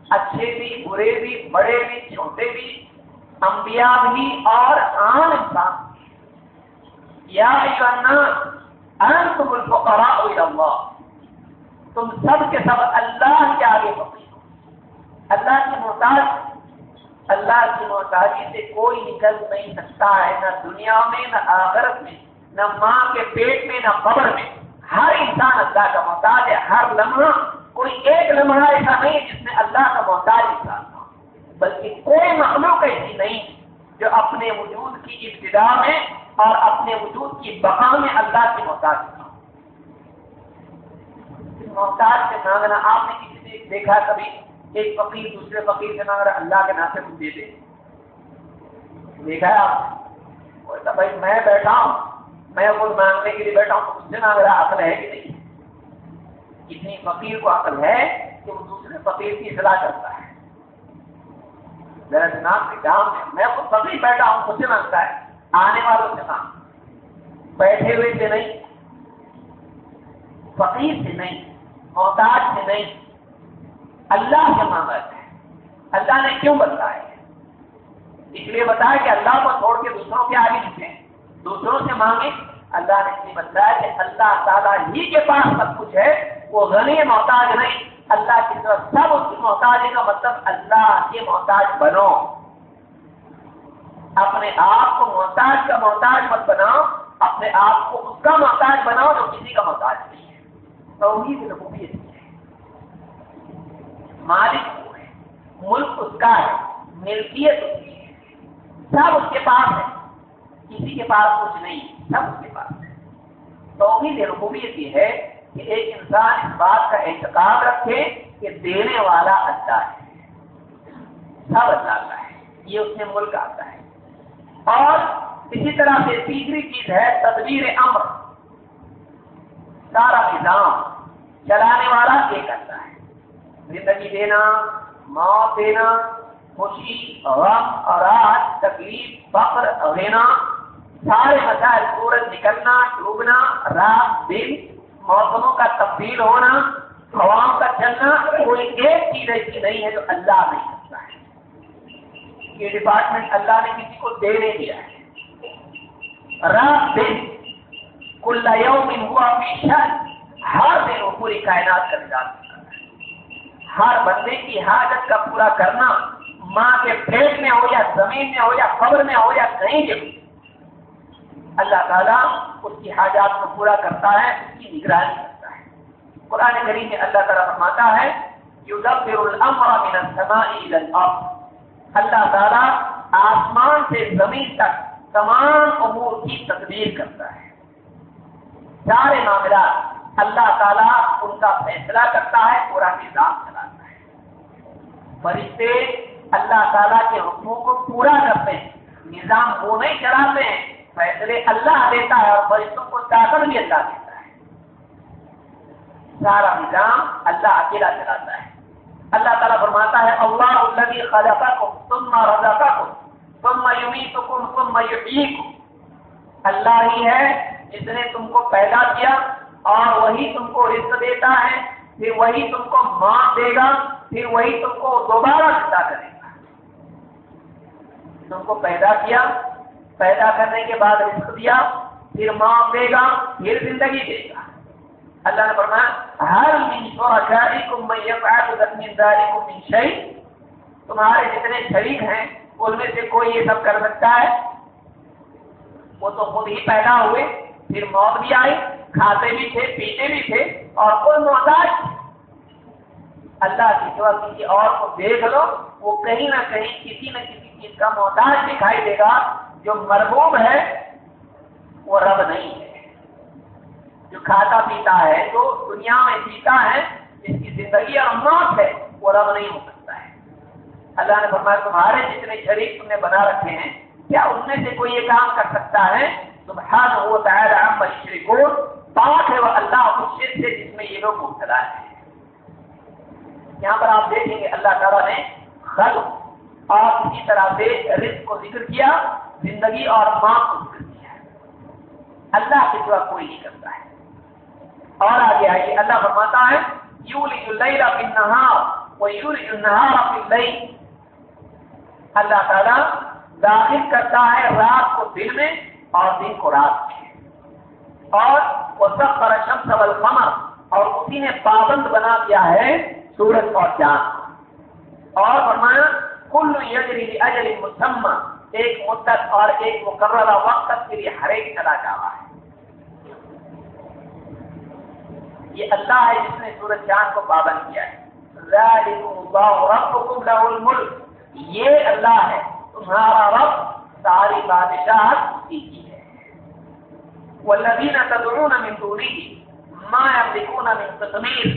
اچھے بھی، برے بھی، بڑے بھی، چھوٹے بھی، انبیاء بھی اور عام انسان یا الناس، انتم الفقراء الى اللہ۔ تم سب کے سب اللہ کے آگے فقیر ہو۔ اللہ کی محتاج اللہ کی محتاجی سے کوئی نکل نہیں سکتا ہے، نہ دنیا میں، نہ آخرت میں، نہ ماں کے پیٹ میں، نہ قبر میں۔ ہر انسان اللہ کا محتاج ہے، ہر لمحہ کوئی ایک لمحہ ایسا نہیں جس میں اللہ کا محتاج انسان ہو بلکہ کوئی مخلوق ایسی نہیں جو اپنے وجود کی ابتدا میں اور اپنے وجود کی بقا میں اللہ کی محتاج تھا محتاج سے مانگنا، آپ نے کسی سے دیکھا کبھی؟ ایک فقیر دوسرے فقیر سے مانگ رہا اللہ کے نام سے تم دے دے دیکھا ہے آپ بھائی میں بیٹھا ہوں، میں خود مانگنے کے لیے بیٹھا ہوں، تو مجھ سے مانگ رہا عقل ہے کہ نہیں؟ اتنی فقیر کو عقل ہے کہ وہ دوسرے فقیر کی اصلاح کرتا ہے۔ میرا جناب کے گاؤں میں میں خود فقیر بیٹھا ہوں مجھ سے مانگتا ہے، آنے والوں سے مانگ۔ بیٹھے ہوئے سے نہیں، فقیر سے نہیں، محتاج سے نہیں اللہ سے مانگا ہے۔ اللہ نے کیوں بتایا؟ اس لیے بتایا کہ اللہ کو چھوڑ کے دوسروں کے آگے جھکیں دوسروں سے مانگے۔ اللہ نے اس لیے بتایا کہ اللہ تعالیٰ ہی کے پاس سب کچھ ہے؟ وہ غنی محتاج نہیں۔ اللہ کی طرف سب اس کی محتاج کا مطلب اللہ کے محتاج بنو۔ اپنے آپ کو محتاج کا محتاج مت بناؤ۔ اپنے آپ کو اس کا محتاج بناؤ جو کسی کا محتاج نہیں ہے۔ توحید ربوبیت مالک وہ ہے ملک اس کا ہے، ملکیت اس کی ہے۔ سب اس کے پاس ہے۔ کسی کے پاس کچھ نہیں، سب اس کے پاس ہے۔ توحید ربوبیت یہ ہے کہ ایک انسان اس بات کا اعتقاد رکھے کہ دینے والا اللہ ہے۔ سب اللہ کا ہے، یہ اس میں ملک آتا ہے۔ اور اسی طرح سے تیسری چیز ہے، تدبیر امر۔ سارا نظام چلانے والا ایک اللہ ہے۔ زندگی دینا موت دینا خوشی، غم اور تکلیف، فخر لینا سارے مسائل سورج نکلنا، ڈوبنا رات دن، موسموں کا تبدیل ہونا، ہواؤں کا چلنا، کوئی ایک چیز ایسی نہیں ہے جو اللہ نہیں کرتا ہے۔ یہ ڈپارٹمنٹ اللہ نے کسی کو دے نہیں دیا ہے۔ رات دن۔ کل یوم ہوا شن ہر دن وہ پوری کائنات کا نظام ہر بندے کی حاجت کا پورا کرنا ماں کے پیٹ میں ہو یا زمین میں ہو یا قبر میں ہو یا کہیں بھی اللہ تعالیٰ اس کی حاجات کو پورا کرتا ہے، اس کی نگرانی کرتا ہے۔ قرآن کریم میں اللہ تعالیٰ فرماتا ہے اللہ تعالیٰ آسمان سے زمین تک تمام امور کی تدبیر کرتا ہے۔ سارے معاملات اللہ تعالیٰ ان کا فیصلہ کرتا ہے، پورا نظام چلاتا ہے۔ فرشتے اللہ تعالیٰ کے حکموں کو پورا کرتے ہیں، نظام وہ نہیں چلاتے ہیں، فیصلے اللہ دیتا ہے اور فرشتوں کو طاقت بھی اللہ دیتا ہے۔ سارا نظام اللہ اکیلا چلاتا ہے۔ اللہ تعالیٰ فرماتا ہے، اللہ الذي خلقكم ثم رزقكم ثم يميتكم ثم يحييكم اللہ ہی ہے جس نے تم کو پیدا کیا اور وہی تم کو رزق دیتا ہے، پھر وہی تم کو ماں دے گا، پھر وہی تم کو دوبارہ زندہ کرے گا۔ تم کو پیدا کیا، پیدا کرنے کے بعد رزق دیا، پھر ماں دے گا، پھر زندگی دے گا۔ اللہ نے فرمایا، ہر من شرکائکم من یفعل من ذلکم من شیء. تمہارے جتنے شریک ہیں، ان میں سے کوئی یہ سب کر سکتا ہے؟ وہ تو خود ہی پیدا ہوئے، پھر موت بھی آئی کھاتے بھی تھے، پیتے بھی تھے اور کوئی محتاج اللہ کی سوا کسی اور کو دیکھ لو، وہ کہیں نہ کہیں کسی نہ کسی چیز کا محتاج دکھائی دے گا۔ جو مربوب ہے، وہ رب نہیں ہے۔ جو کھاتا پیتا ہے، جو دنیا میں پیتا ہے، جس کی زندگی اور موت ہے، وہ رب نہیں ہو سکتا ہے۔ اللہ نے فرمایا، تمہارے جتنے شریف تم نے بنا رکھے ہیں، کیا ان میں سے کوئی یہ کام کر سکتا ہے؟ سبحان ہوتا ہے کو پاک ہے وہ اللہ اس شرک سے جس میں یہ لوگ مبتلا ہے یہاں پر آپ دیکھیں گے اللہ تعالیٰ نے خلق اور اسی طرح سے رزق کو ذکر کیا، زندگی اور ماں کو ذکر کیا اللہ کے سوا کوئی نہیں کرتا ہے۔ اور آگے آئیے، اللہ فرماتا ہے یو اللیل فی النہار و یولج النہار فی اللیل۔ اللہ تعالیٰ داخل کرتا ہے رات کو دن میں اور دن کو رات میں۔ اور وہ سب پر شمس والقمر اور اسی نے پابند بنا دیا ہے سورج اور چاند۔ اور فرمایا، کل یجری اجل مسمى ایک مدت اور ایک مقررہ وقت کے لیے ہر ایک چلا جا رہا ہے۔ یہ اللہ ہے جس نے سورج چاند کو پابند کیا ہے۔ یہ اللہ ہے، تمہارا رب، ساری بادشاہ ہے والذین تدعون من دونه ما يملكون من تطمیر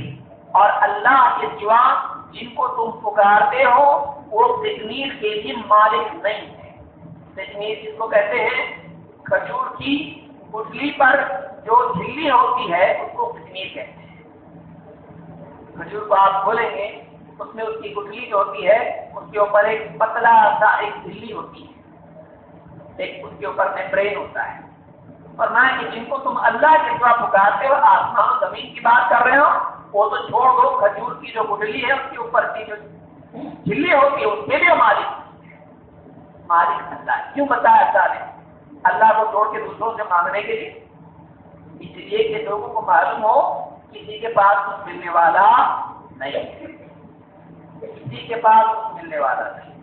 اور اللہ کے سوا جن کو تم پکارتے ہو، وہ تکمیر کے بھی مالک نہیں۔ ہے کشمیر جس کو کہتے ہیں؟ کھجور کی گٹلی پر جو جھلی ہوتی ہے، اس کو کشمیر کہتے ہیں۔ کھجور کو آپ کھولیں گے، اس میں اس کی گٹلی جو ہوتی ہے، اس کے اوپر ایک پتلا سا ایک جھلی ہوتی ہے۔ ایک اس کے اوپر میمبرین ہوتا ہے۔ اور نہ کہ جن کو تم اللہ کے سوا پکارتے ہو آسمان و زمین کی بات کر رہے ہو، وہ تو چھوڑ دو، کھجور کی جو گٹلی ہے، اس کے اوپر کی جو جھلی ہوتی ہے، اس کے لیے مالک۔ مالک اللہ۔ کیوں بتایا اللہ نے؟ اللہ کو چھوڑ کے دوسروں سے مانگنے کے لیے۔ اس لیے کہ لوگوں کو معلوم ہو، کسی کے پاس کچھ ملنے والا نہیں۔ کسی کے پاس کچھ ملنے والا نہیں۔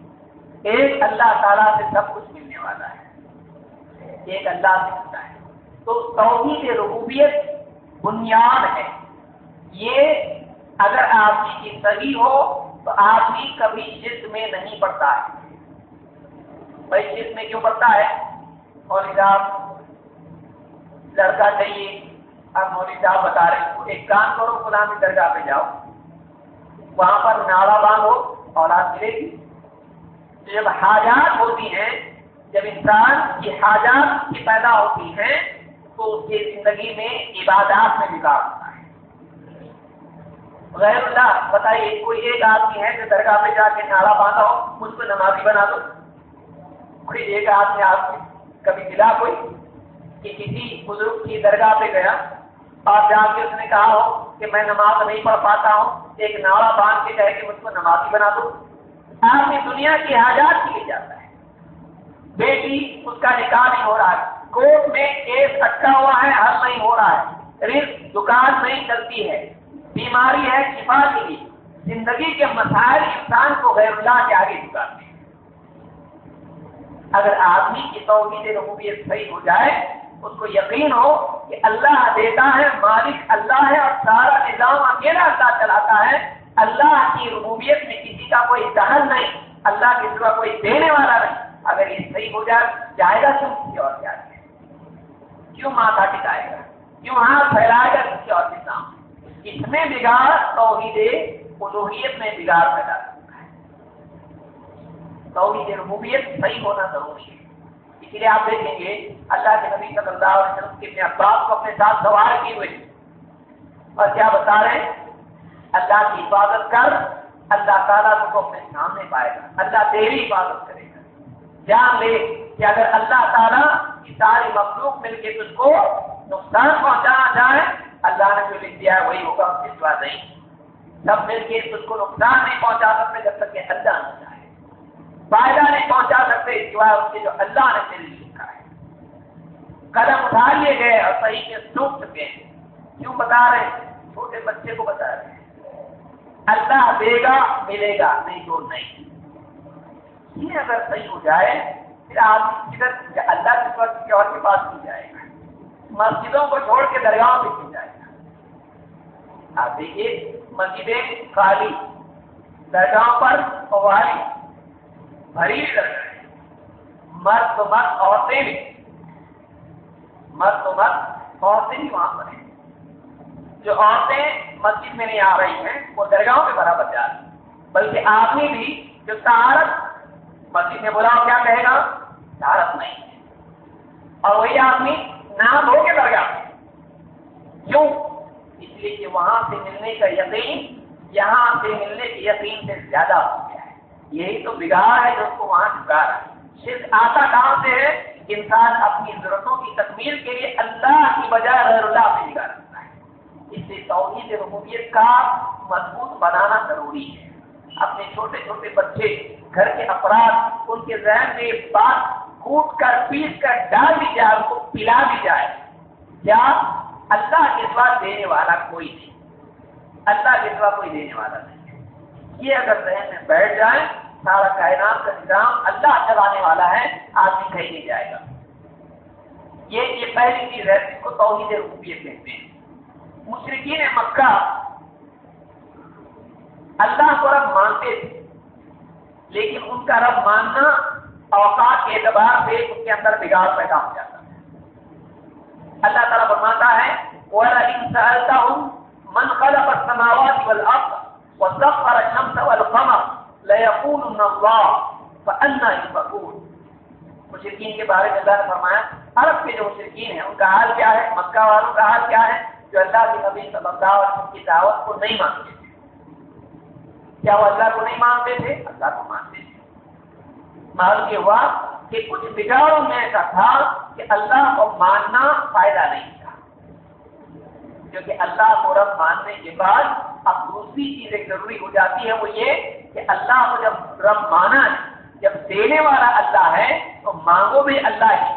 ایک اللہ تعالیٰ سے سب کچھ ملنے والا ہے۔ ایک اللہ سے ملتا ہے۔ تو توحید ربوبیت بنیاد ہے۔ یہ اگر آپ کی صحیح ہو تو آدمی کبھی جسم میں نہیں پڑتا ہے۔ بھائی کس میں کیوں پڑتا ہے؟ مولوی صاحب، لڑکا چاہیے۔ اب مولوی صاحب بتا رہے ہیں، ایک کام کرو خدا کی درگاہ پہ جاؤ۔ وہاں پر ناڑا باندھو اولاد ملے گی۔ جب حاجات ہوتی ہیں، جب انسان کی حاجات کی پیدا ہوتی ہیں تو اس کی زندگی میں عبادات میں بگاڑ ہوتا ہے۔ غیر اللہ، بتائیے، کوئی ایک آدمی ہے جو درگاہ پہ جا کے ناڑا باندھا ہو، مجھ کو نمازی بنا دو۔ کوئی ایک آدمی، آپ کبھی ملا کوئی؟ کہ کسی بزرگ کی درگاہ پہ گیا اور جا کے اس نے کہا ہو کہ میں نماز نہیں پڑھ پاتا ہوں، ایک نالا باندھ کے کہے کہ مجھ کو نمازی بنا دو۔ آدمی دنیا کی حاجات کے لیے جاتا ہے۔ بیٹی، اس کا نکاح نہیں ہو رہا ہے۔ کوٹ میں کیس اٹکا ہوا ہے، حل نہیں ہو رہا ہے۔ رزق دکان نہیں چلتی ہے۔ بیماری ہے، شفا کے لیے۔ زندگی کے مسائل انسان کو غیر اللہ کے آگے جھکاتے ہیں۔ اگر آدمی کی توحید ربوبیت صحیح ہو جائے، اس کو یقین ہو کہ اللہ دیتا ہے، مالک اللہ ہے اور سارا نظام اکیلا اللہ چلاتا ہے، اللہ کی ربوبیت میں کسی کا کوئی دہل نہیں، اللہ کے سوا کوئی دینے والا نہیں۔ اگر یہ صحیح ہو جائے جائے گا کیوں کسی اور جائے گا کیوں ماتھا ٹکائے گا کیوں ہاتھ پھیلائے گا کسی اور نظام اس میں بگاڑ توحید الوحیت میں بگاڑ پیدا کرتا ہے۔ توحید ربوبیت صحیح ہونا ضروری ہے۔ اسی لیے آپ دیکھیں گے اللہ کے نبی صلی اللہ علیہ وسلم کے اپنے عباس کو اپنے ساتھ سوال کی ہوئی اور کیا بتا رہے ہیں؟ اللہ کی حفاظت کر، اللہ تعالیٰ کو اپنے سامنے پائے گا۔ اللہ تیری حفاظت کرے گا۔ جان لے کہ اگر اللہ تعالیٰ کی ساری مخلوق مل کے تجھ کو نقصان پہنچانا چاہے، اللہ نے جو لکھ دیا ہے وہی ہوگا اس نہیں۔ سب مل کے تجھ کو نقصان نہیں پہنچا سکتے جب تک کہ اللہ نہ چاہے۔ فائدہ نہیں پہنچا سکتے سوائے اس کے جو اللہ نے تیرے لیے لکھا ہے۔ قدم اٹھا لیے گئے اور صحیح سے سوکھ چکے ہیں۔ کیوں بتا رہے ہیں؟ چھوٹے بچے کو بتا رہے ہیں۔ اللہ دے گا، ملے گا، نہیں تو نہیں۔ یہ اگر صحیح ہو جائے، پھر آپ کدھر اللہ کے پاس کسی اور کے پاس نہیں جائے گا۔ مسجدوں کو چھوڑ کے درگاہ پہ نہیں جائے گا۔ آپ دیکھیے، مسجدیں خالی، درگاہوں پر قوالی، بھری مرد تو مرد عورتیں بھی، مرد تو مرد عورتیں بھی وہاں پر ہیں۔ جو عورتیں مسجد میں نہیں آ رہی ہیں، وہ درگاہوں کے برابر جا رہی بلکہ آدمی بھی جو تارت مسجد میں بلاؤ کیا کہے گا؟ تارت نہیں ہے. اور وہی آدمی نام ہو کے درگاہ کیوں؟ اس لیے کہ وہاں سے ملنے کا یقین، یہاں سے ملنے کے یقین سے زیادہ ہو گیا ہے۔ یہی تو بگاڑ ہے جو اس کو وہاں چکا رہا ہے۔ صرف آتا کہاں سے ہے؟ انسان اپنی ضرورتوں کی تکمیل کے لیے اللہ کی بجائے غیر اللہ سے بگاڑ رکھتا ہے۔ اس لیے توحید ربوبیت کا مضبوط بنانا ضروری ہے۔ اپنے چھوٹے چھوٹے بچے گھر کے افراد، ان کے ذہن میں بات کوٹ کر، پیس کر ڈال دی جائے، ان کو پلا دی جائے، کیا اللہ کے سوا دینے والا کوئی نہیں؟ اللہ کے سوا کوئی دینے والا نہیں۔ یہ اگر ذہن میں بیٹھ جائے، سارا کائنات کا نظام اللہ چلانے والا ہے، آدمی کہیں نہیں جائے گا۔ یہ یہ پہلی چیز ہے جس کو توحید ربوبیت کہتے ہیں۔ مشرقین مکہ اللہ کو رب مانتے تھے۔ لیکن ان کا رب ماننا اوقات کے اعتبار سے اس کے اندر بگاڑ پیدا ہو جاتا ہے۔ اللہ تعالیٰ فرماتا ہے، وَلَئِن سَأَلْتَهُمْ مَنْ خَلَقَ السَّمَاوَاتِ وَالْأَرْضَ وسخر الشمس والقمر ليقولن الله فأنا يفكون مشرقین کے بارے میں اللہ نے فرمایا، عرب کے جو مشرقین ہیں، ان کا حال کیا ہے؟ مکہ والوں کا حال کیا ہے؟ جو اللہ کے نبی صلی اللہ علیہ وسلم کی دعوت کو نہیں مانتے۔ کیا وہ اللہ کو نہیں مانتے تھے؟ اللہ کو مانتے تھے۔ معلوم یہ ہوا کہ کچھ بگاڑوں میں ایسا تھا کہ اللہ کو ماننا فائدہ نہیں تھا۔ کیونکہ اللہ کو رب ماننے کے بعد اب دوسری چیز ایک ضروری ہو جاتی ہے وہ یہ کہ اللہ کو جب رب مانا ہے، جب دینے والا اللہ ہے، تو مانگو بھی اللہ ہی،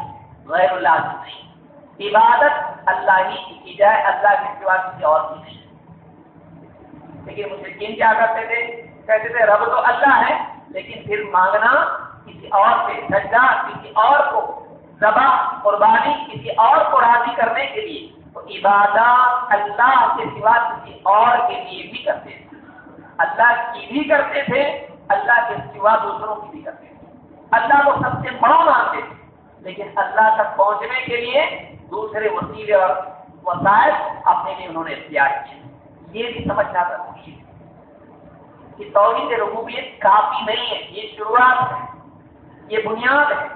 غیر اللہ نہیں۔ عبادت اللہ ہی کی جائے، اللہ کے سوا کسی اور کی نہیں۔ لیکن مشرقین کیا کرتے تھے؟ کہتے تھے، رب تو اللہ ہے، لیکن پھر مانگنا کسی اور سے، سجدہ کسی اور کو دبا قربانی کسی اور کو راضی کرنے کے لیے۔ تو عبادات اللہ کے سوا کسی اور کے لیے بھی کرتے تھے۔ اللہ کی بھی کرتے تھے، اللہ کے سوا دوسروں کی بھی کرتے تھے۔ اللہ کو سب سے بڑا مانتے تھے، لیکن اللہ تک پہنچنے کے لیے دوسرے وسیلے اور وسائل اپنے لیے انہوں نے اختیار کیے۔ یہ بھی سمجھنا ضروری ہے کہ توحید ربوبیت کافی نہیں ہے، یہ شروعات ہے، یہ بنیاد ہے،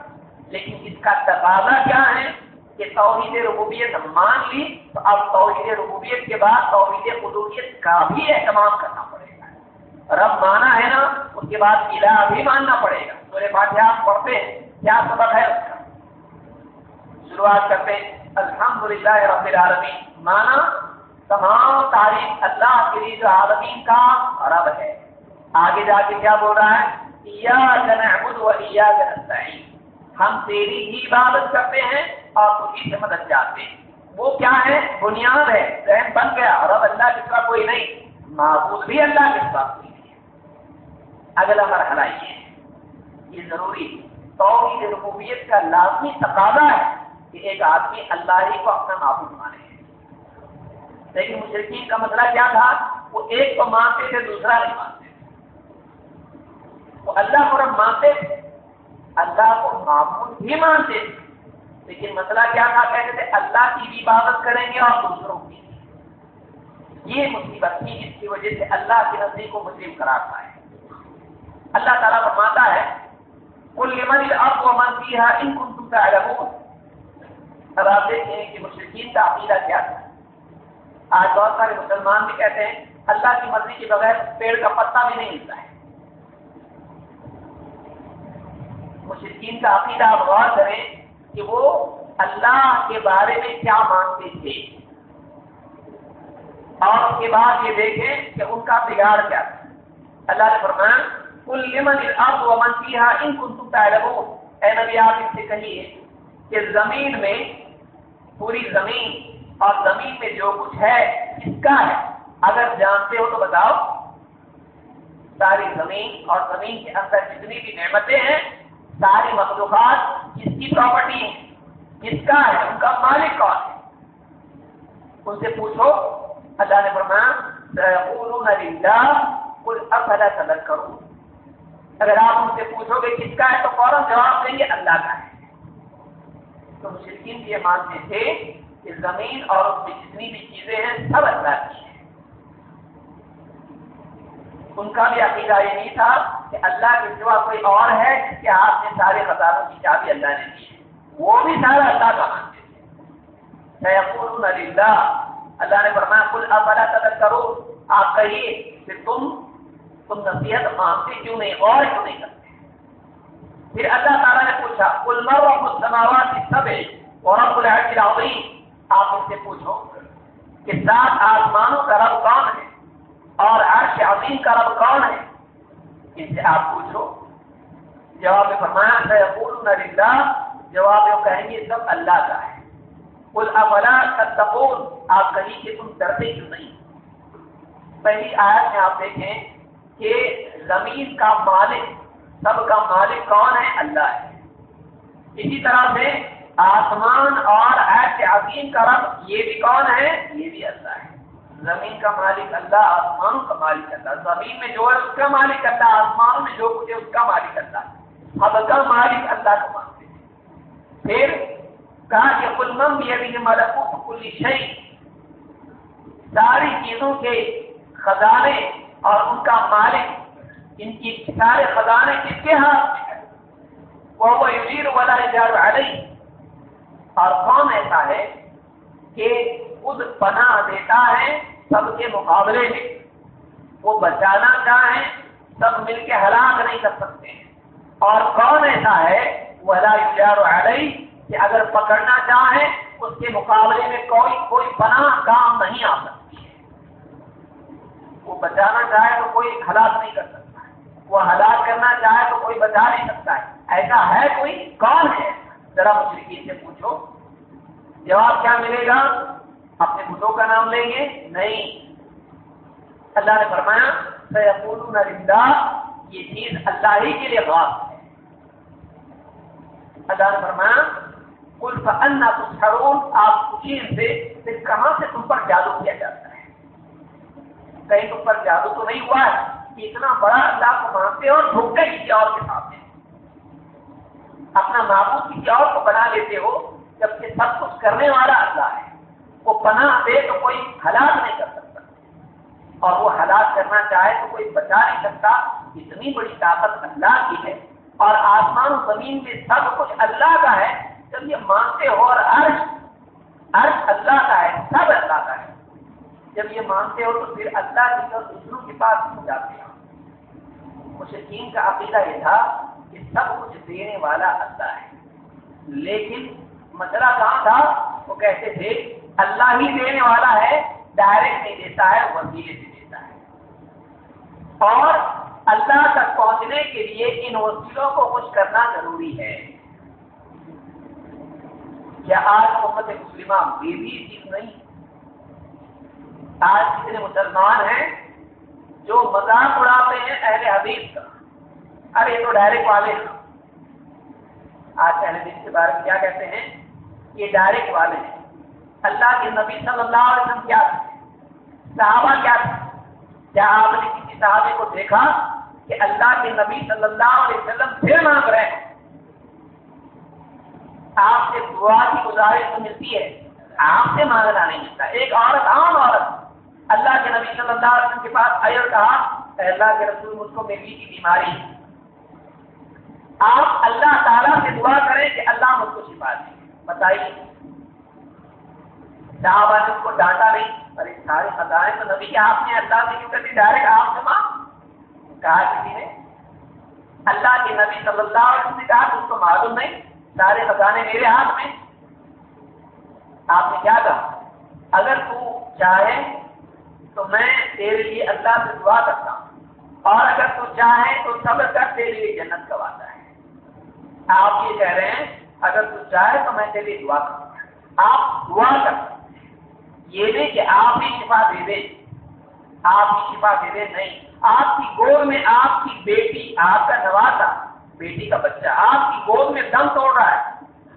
لیکن اس کا تقاضا کیا ہے کہ توحید ربوبیت مان لی تو اب توحید ربوبیت کے بعد توحید قدوریت کا بھی اہتمام کرنا پڑے گا۔ رب مانا ہے نا، اس کے بعد الہ بھی ماننا پڑے گا۔ سورے فاتحہ آپ پڑھتے ہیں، کیا سبق ہے اس کا؟ شروعات کرتے ہیں الحمد للہ رب العالمین۔ مانا تمام تاریخ اللہ کے لیے جو عالمین کا رب ہے۔ آگے جا کے کیا بول رہا ہے؟ نعبد و نستعین ہم تیری ہی عبادت کرتے ہیں اور اسی سے مدد چاہتے ہیں۔ وہ کیا ہے؟ بنیاد ہے۔ ذہن بن گیا۔ اور اب اللہ کے ساتھ کوئی نہیں۔ معبود بھی اللہ کے ساتھ کوئی نہیں اگلا مرحلہ یہ ہے۔ یہ ضروری توحید ربوبیت کا لازمی تقاضا ہے کہ ایک آدمی اللہ ہی کو اپنا معبود مانے۔ لیکن مشرقین کا مسئلہ کیا تھا؟ وہ ایک کو مانتے تھے، دوسرا نہیں مانتے وہ اللہ کو رب مانتے تھے، اللہ کو معبود بھی مانتے تھے۔ لیکن مسئلہ کیا تھا؟ کہتے تھے، اللہ کی بھی عبادت کریں گے اور دوسروں کی یہ مصیبت تھی، جس کی وجہ سے اللہ کے نزدیک کو مسلم قرار پائے۔ اللہ تعالیٰ فرماتا ہے کل من اب و منفی ہے ان کن کا اب آپ دیکھیں کہ مشرقین کا عقیدہ کیا تھا؟ آج بہت سارے مسلمان بھی کہتے ہیں، اللہ کی مرضی کے بغیر پیڑ کا پتا بھی نہیں ملتا ہے۔ مشرقین کا عقیدہ آپ غور کریں کہ وہ اللہ کے بارے میں کیا مانتے تھے۔ اور اس کے بعد یہ دیکھیں کہ ان کا بگاڑ کیا تھا۔ اللہ نے فرمایا کل لمن الارض ومن فيها ان كنتم تعلمون۔ اے نبی، آپ اس سے کہیے کہ زمین میں، پوری زمین اور زمین میں جو کچھ ہے، کس کا ہے؟ اگر جانتے ہو تو بتاؤ۔ ساری زمین اور زمین کے اندر جتنی بھی نعمتیں ہیں، ساری مخلوقات کس کی پراپرٹی ہے کس کا ہے؟ ان کا مالک کون ہے؟ ان سے پوچھو۔ اللہ نے فرمایا کل افلا صدر کرو اگر آپ ان سے پوچھو گے کس کا ہے، تو فوراً جواب دیں گے، اللہ کا ہے۔ تو مشرقین یہ مانتے تھے کہ زمین اور اس میں جتنی بھی چیزیں ہیں، سب اللہ کی ہیں۔ ان کا بھی عقیدہ یہ نہیں تھا کہ اللہ کے سوا کوئی اور ہے جس کے ہاتھ میں سارے خزانوں کی چابی اللہ نے دی ہے۔ وہ بھی سارا اللہ کا مانتے تھے اللہ اللہ نے فرمایا کل افلا قدر کرو آپ کہیے کہ تم تم نصیحت مانتے کیوں نہیں اور کیوں نہیں کرتے؟ پھر اللہ تعالیٰ نے پوچھا کل مر سماوات سب ہے اور اب آپ ان سے پوچھو کہ سات آسمانوں کا رب کون ہے اور عرش عظیم کا رب کون ہے؟ ان سے آپ پوچھو۔ جواب فرمایا للہ جواب یہ کہیں گے، سب اللہ کا ہے۔ کل افلا تتقون؟ آپ کہیں کہ تم ڈرتے کیوں نہیں؟ پہلی آیت میں آپ دیکھیں کہ زمین کا مالک، سب کا مالک کون ہے؟ اللہ ہے۔ اسی طرح سے آسمان اور عرش عظیم کا رب یہ بھی کون ہے؟ یہ بھی اللہ ہے۔ زمین کا مالک اللہ آسمان کا مالک اللہ۔ زمین میں جو ہے اس کا مالک اللہ، آسمان میں جو کچھ ہے اس کا مالک اللہ۔ اب کا مالک اللہ کو مانتے ہیں، پھر کہا کہ کل مم یہ بھی ملکوت کل شہی ساری چیزوں کے خزانے اور ان کا مالک، ان کی سارے خزانے کس کے ہاتھ میں ہے وہ یوزیر والا اجاز علیہ۔ اور کون ایسا ہے کہ خود پناہ دیتا ہے سب کے مقابلے میں۔ وہ بچانا چاہیں، سب مل کے ہلاک نہیں کر سکتے۔ اور کون ایسا ہے وہ اللہ کہ اگر پکڑنا چاہیں اس کے مقابلے میں کوئی کوئی پناہ کام نہیں آ سکتی۔ ہے وہ بچانا چاہے تو کوئی ہلاک نہیں کر سکتا۔ ہے وہ ہلاک کرنا چاہے تو کوئی بچا نہیں سکتا۔ ہے ایسا ہے کوئی؟ کون ہے۔ ذرا مشرقی سے پوچھو۔ جواب کیا ملے گا؟ اپنے بتوں کا نام لیں گے؟ نہیں۔ اللہ نے فرمایا سیقولون یہ چیز اللہ ہی کے لیے خاص ہے۔ اللہ نے فرمایا کل فنا تسحرون، آپ پوچھیے سے، پھر کہاں سے تم پر جادو کیا جاتا ہے؟ کہیں تم پر جادو تو نہیں ہوا ہے، اتنا بڑا اللہ کو مانتے اور دھوکے کسی اور کے سامنے اپنا معبود کسی اور کو بنا لیتے ہو، جبکہ سب کچھ کرنے والا اللہ ہے۔ وہ پناہ دے تو کوئی ہلاک نہیں کر سکتا۔ اور وہ ہلاک کرنا چاہے تو کوئی بچا نہیں سکتا۔ اتنی بڑی طاقت اللہ کی ہے۔ اور آسمان و زمین میں سب کچھ اللہ کا ہے۔ جب یہ مانتے ہو اور عرش عرش اللہ کا ہے، سب اللہ کا ہے۔ جب یہ مانتے ہو تو پھر اللہ کی طرف دوسروں کے پاس ہو جاتے۔ ہیں مشکین کا عقیدہ یہ تھا کہ سب کچھ دینے والا اللہ ہے۔ لیکن مسئلہ کہاں تھا؟ وہ کہتے تھے، اللہ ہی دینے والا ہے ڈائریکٹ نہیں دیتا ہے وسیلے سے دیتا ہے۔ اور اللہ تک پہنچنے کے لیے ان وسیلوں کو کچھ کرنا ضروری ہے۔ کیا آج محمد مسلمہ یہ بھی چیز نہیں؟ آج کتنے مسلمان ہیں جو مذاق اڑاتے ہیں اہل حدیث کا۔ ارے تو ڈائریکٹ والے آج اہل کے بارے میں کیا کہتے ہیں؟ یہ ڈائریکٹ والے ہیں اللہ کے نبی صلی اللہ علیہ وسلم کیا تھے؟ صحابہ کیا تھے؟ کیا آپ نے کسی صحابے کو دیکھا کہ اللہ کے نبی صلی اللہ علیہ وسلم پھر مانگ رہے ہیں۔ آپ سے دعا کی گزارش تو ملتی ہے۔ آپ سے مانگنا نہیں ملتا۔ ایک عورت، عام عورت۔ اللہ کے نبی صلی اللہ علیہ وسلم کے پاس آئی اور کہا اللہ کے رسول، مجھ کو میری کی بیماری آپ اللہ تعالیٰ سے دعا کریں کہ اللہ مجھ کو شفا دے۔ بتائیے۔ صحابہ نے اس کو ڈانٹا نہیں ارے سارے خزائیں تو نبی کے آپ نے اللہ سے کیوں کرتی ڈائریکٹ آپ سے ماں کہا کسی نے اللہ کے نبی صلی اللہ علیہ وسلم نے کہا کہ اس کو معلوم نہیں، سارے خزانے میرے ہاتھ میں آپ نے کیا کہا؟ اگر تو چاہے تو میں تیرے لیے اللہ سے دعا کرتا ہوں۔ اور اگر تو چاہے تو صبر کر، تیرے لیے جنت کا وعدہ ہے۔ آپ یہ کہہ رہے ہیں، اگر تو چاہے تو میں تیرے لیے دعا کروں۔ آپ دعا کر یہ بھی کہ آپ ہی شفا دے دیں۔ آپ ہی شفا دے دیں، نہیں۔ آپ کی گود میں آپ کی بیٹی، آپ کا نوازا، بیٹی کا بچہ، آپ کی گود میں دم توڑ رہا ہے۔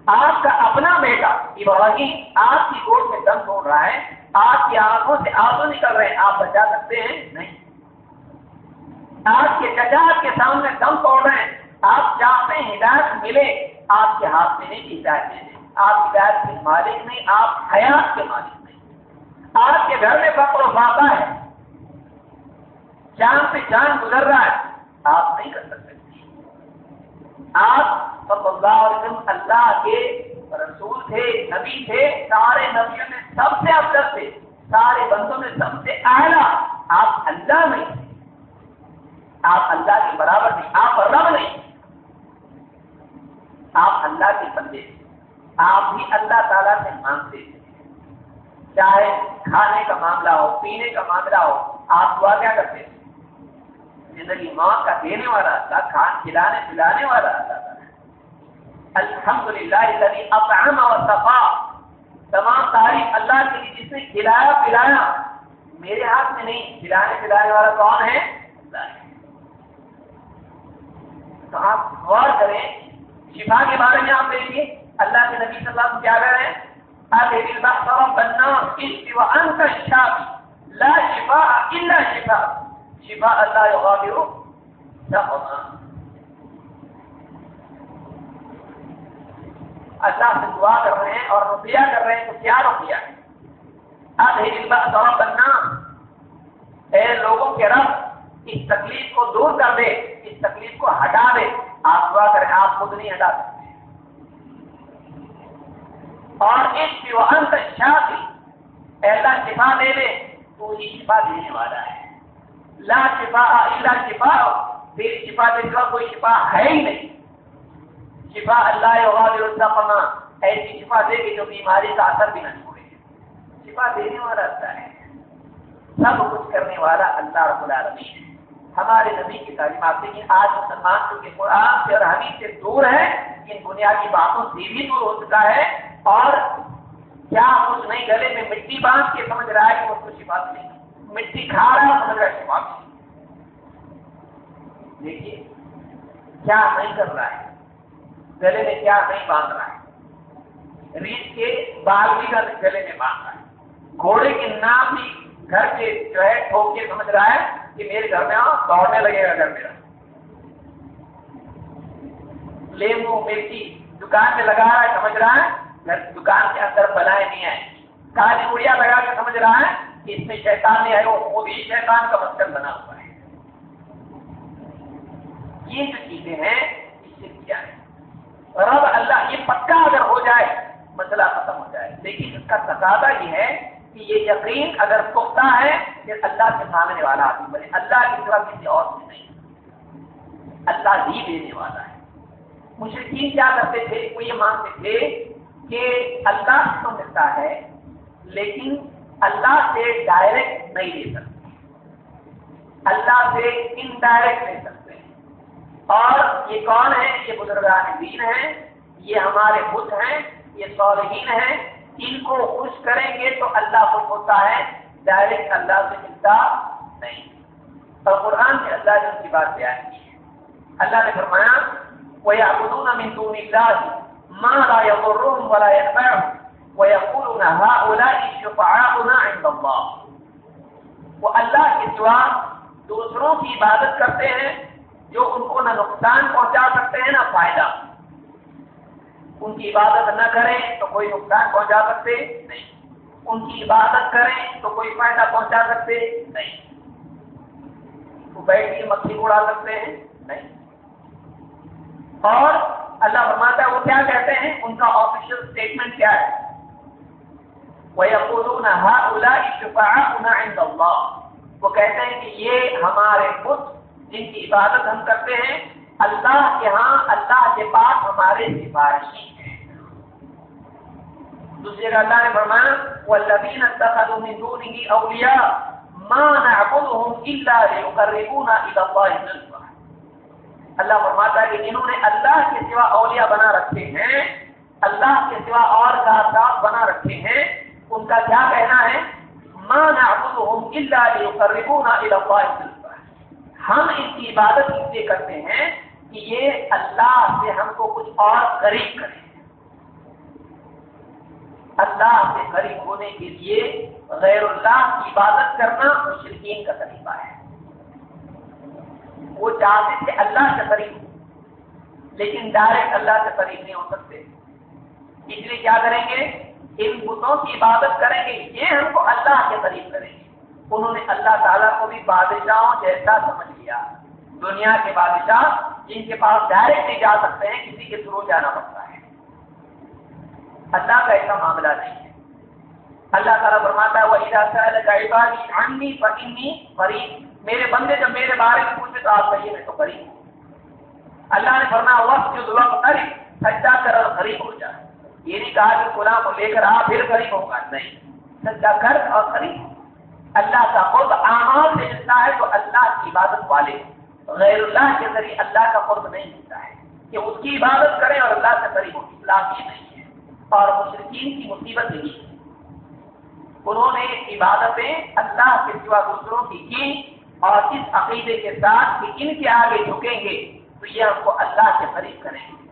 آپ کا اپنا بیٹا، ابراہیم، آپ کی گود میں دم توڑ رہا ہے۔ آپ کی آنکھوں سے آنسو نکل رہے ہیں۔ آپ بچا سکتے ہیں؟ نہیں۔ آپ کے چچا کے سامنے دم توڑ رہے ہیں۔ آپ چاہتے ہیں ہدایت ملے، آپ کے ہاتھ میں نہیں ہدایت دے آپ ہدایت کے مالک نہیں، آپ حیات کے مالک نہیں۔ آپ کے گھر میں بکر و ہے۔ جان سے جان گزر رہا ہے۔ آپ نہیں کر سکتے۔ آپ صلی اللہ علیہ وسلم اللہ کے رسول تھے، نبی تھے، سارے نبیوں میں سب سے افضل تھے۔ سارے بندوں میں سب سے اعلیٰ۔ آپ اللہ نہیں۔ آپ اللہ کے برابر نہیں، آپ رب نہیں۔ آپ اللہ کے بندے آپ بھی اللہ تعالیٰ سے مانگتے تھے چاہے کھانے کا معاملہ ہو، پینے کا معاملہ ہو، آپ دعا کیا کرتے تھے زندگی ماں کا دینے والا اللہ، کھان کھلانے، پلانے والا اللہ الحمد للہ اطعم اور صفا۔ تمام تعریف اللہ کے لیے جس نے کھلایا، پلایا، میرے ہاتھ میں نہیں، کھلانے، پلانے والا کون ہے۔ تو آپ غور کریں شفا کے بارے میں آپ دیکھیے۔ اللہ کے نبی صلی اللہ علیہ وسلم کیا کر رہے ہیں؟ لا شفا الا شفا شفا اللہ یغادر سقما اللہ سے دعا کر رہے ہیں اور روپیہ کر رہے ہیں تو کیا روپیہ ہے اب بننا۔ اے لوگوں کے رب اس تکلیف کو دور کر دے، اس تکلیف کو ہٹا دے۔ آپ دعا کریں، آپ خود نہیں ہٹا سکتے۔ اور اس شیوہن کا شاخی ایسا شفا دے دے تو ہی شفا دینے والا ہے۔ لا شفا الا شفا پھر شفا دے کا کوئی شفا ہے ہی نہیں۔ شفا اللہ پنا ایسی شفا دے گی جو بیماری کا اثر بھی نہ چھوڑے۔ شفا دینے والا اللہ ہے۔ سب کچھ کرنے والا اللہ رب العالمین ہے۔ ہمارے نبی کی تعلیمات دیکھیے آج مسلمان کیونکہ قرآن سے اور حدیث سے دور ہے ان بنیادی باتوں سے بھی دور ہو چکا ہے اور کیا کچھ نہیں گلے میں مٹی باندھ کے سمجھ رہا ہے کہ اس کو شفا نہیں مٹی کھا رہا سمجھ رہا ہے۔ شفا دیکھیے، کیا نہیں کر رہا ہے؟ گلے میں کیا نہیں باندھ رہا ہے؟ ریت کے بال بھی گلے میں باندھ رہا ہے۔ گھوڑے کے نام بھی گھر کے جو ہے ٹھوک کے سمجھ رہا ہے۔ کہ میرے گھر میں آؤ دوڑنے لگے گا گھر میرا۔ لیمو، مرچی دکان میں لگا رہا ہے، سمجھ رہا ہے؟ دکان کے اندر بنائے نہیں آئے کالی گڑیا لگا کے سمجھ رہا ہے کہ اس میں شیطان نہیں آئے وہ بھی شیطان کا مسکن بنا ہوا ہے۔ یہ جو چیزیں ہیں، اس سے کیا ہے؟ رب اللہ یہ پکا اگر ہو جائے، مسئلہ ختم ہو جائے۔ لیکن اس کا تقاضا یہ ہے کہ یہ یقین اگر پختہ ہے کہ اللہ سے مانگنے والا آدمی بنے، اللہ کی طرف کسی اور سے نہیں۔ اللہ ہی دینے والا ہے۔ مشرقین کیا کرتے تھے؟ وہ یہ مانتے تھے کہ اللہ تو ملتا ہے، لیکن اللہ سے ڈائریکٹ نہیں لے سکتے۔ اللہ سے انڈائریکٹ لے سکتے اور یہ کون ہے؟ یہ بزرگان دین ہیں، یہ ہمارے بت ہیں، یہ صالحین ہیں ان کو خوش کریں گے تو اللہ خوش ہوتا ہے ڈائریکٹ اللہ سے ملتا نہیں۔ اور قرآن سے اللہ نے ان کی بات بیان کی ہے۔ اللہ نے فرمایا وہ من دون اللہ ما لا يضرهم ولا ينفعهم ويقولون هؤلاء شفعاؤنا عند الله۔ وہ اللہ کے سوا دوسروں کی عبادت کرتے ہیں جو ان کو نہ نقصان پہنچا سکتے ہیں، نہ فائدہ۔ ان کی عبادت نہ کریں تو کوئی نقصان پہنچا سکتے نہیں۔ ان کی عبادت کریں تو کوئی فائدہ پہنچا سکتے نہیں۔ وہ بیٹھ کے مکھی اڑا سکتے ہیں؟ نہیں۔ اور اللہ فرماتا ہے، وہ کیا کہتے ہیں؟ ان کا آفیشیل اسٹیٹمنٹ کیا ہے؟ وہ کہتے ہیں کہ یہ ہمارے بت جن کی عبادت ہم کرتے ہیں اللہ کے ہاں اللہ کے پاس ہمارے سفارشی ہیں۔ دوسرے اللہ نے فرمایا، وَالَّذِينَ اتَّخَذُوا مِن دُونِهِ أَوْلِيَاءَ مَا نَعْبُدُهُمْ إِلَّا اللہ فرماتا ہے کہ جنہوں نے اللہ کے سوا اولیاء بنا رکھے ہیں، اللہ کے سوا اور ذات بنا رکھے ہیں، ان کا کیا کہنا ہے؟ مَا نَعْبُدُهُمْ إِلَّا لِيُقَرِّبُونَا ہم ان کی عبادت اس لیے کرتے ہیں؟ کہ یہ اللہ سے ہم کو کچھ اور قریب کرے اللہ سے قریب ہونے کے لیے غیر اللہ کی عبادت کرنا مشرقین کا طریقہ ہے۔ وہ چاہتے تھے اللہ سے قریب لیکن ڈائریکٹ اللہ سے قریب نہیں ہو سکتے۔ اس لیے کیا کریں گے؟ ان بتوں کی عبادت کریں گے۔ یہ ہم کو اللہ کے قریب کریں گے۔ انہوں نے اللہ تعالیٰ کو بھی بادشاہوں جیسا سمجھ لیا۔ دنیا کے بادشاہ جن کے پاس ڈائریکٹ نہیں جا سکتے ہیں، کسی کے تھرو جانا پڑتا ہے۔ اللہ کا ایسا معاملہ نہیں ہے۔ اللہ تعالیٰ فرماتا ہے وہ عنی فکنی فریق میرے بندے جب میرے بارے میں پوچھے تو آپ کہیے، میں تو قریب ہوں۔ اللہ نے فرمایا وقت جو وقت قریب سچا کر اور قریب ہو جائے یہ نہیں کہا کہ غلام کو لے کر آ، پھر قریب ہوگا نہیں سچا کر اور قریب اللہ کا خود اعمال سے ملتا ہے تو اللہ کی عبادت والے غیر اللہ کے ذریعے اللہ کا قرب نہیں ملتا ہے کہ اس کی عبادت کریں اور اللہ سے قریب ہو۔ اسلام یہ نہیں ہے۔ اور مشرقین کی مصیبت یہی ہے۔ انہوں نے عبادتیں اللہ کے سوا دوسروں کی کی اور اس عقیدے کے ساتھ کہ ان کے آگے جھکیں گے تو یہ ہم کو اللہ سے قریب کریں۔ گے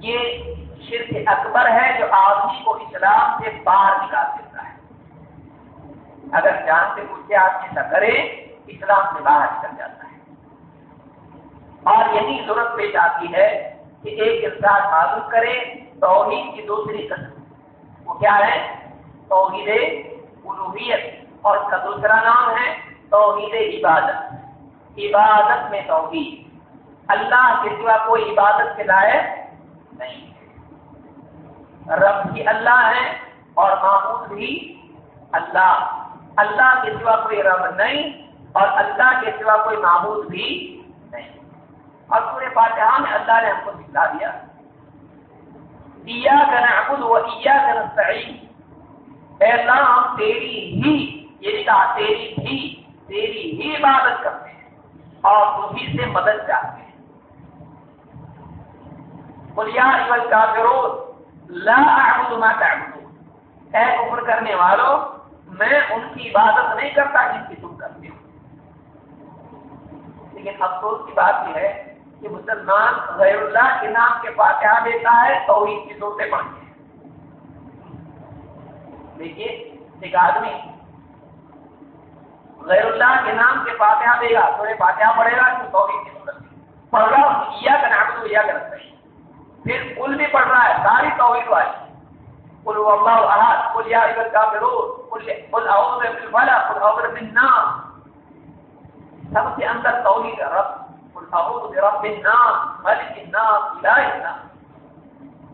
یہ شرک اکبر ہے جو آدمی کو اسلام سے باہر نکال دیتا ہے۔ اگر جانتے بوجھ کے آدمی ایسا کرے اسلام سے باہر نکل جاتا ہے۔ اور یہی ضرورت پیش آتی ہے کہ ایک انسان معلوم کرے، توحید کی دوسری قسم۔ وہ کیا ہے؟ توحید الوحیت۔ اور اس کا دوسرا نام ہے توحید عبادت۔ عبادت میں توحید۔ اللہ کے سوا کوئی عبادت کے لائق نہیں۔ رب بھی اللہ ہے اور معبود بھی اللہ۔ اللہ کے سوا کوئی رب نہیں اور اللہ کے سوا کوئی معبود بھی اور پورے فاتحہ میں اللہ نے ہم کو سکھلا دیا۔ دیا کا نعبد و ایا کا نستعین۔ اے اللہ، ہم تیری ہی یہ کہا تیری بھی تیری ہی عبادت کرتے ہیں اور تجھی سے مدد چاہتے ہیں۔ قل یا ایوہ الکافرون، لا اعبد ما تعبدون۔ اے کفر کرنے والوں میں ان کی عبادت نہیں کرتا جن کی تم کرتے ہو۔ لیکن افسوس کی بات یہ ہے کہ مسلمان غیر اللہ کے نام کے فاتحہ دیتا ہے، تو کی صورتیں پڑھتے ہیں دیکھیے، ایک آدمی غیر اللہ کے نام کے فاتحہ دے گا تھوڑے فاتحہ پڑھے گا تو توحید کی صورت پڑھ رہا ہوں، یا کا نام تو یا کا رکھتا ہے پھر کل بھی پڑھ رہا ہے، ساری توحید والی۔ قل هو الله احد، قل يا ايها الكافرون قل قل اعوذ بالفلق، قل اعوذ بالناس سب سے اندر توحید رب۔ اعوذ برب الناس ملک الناس الہ الناس.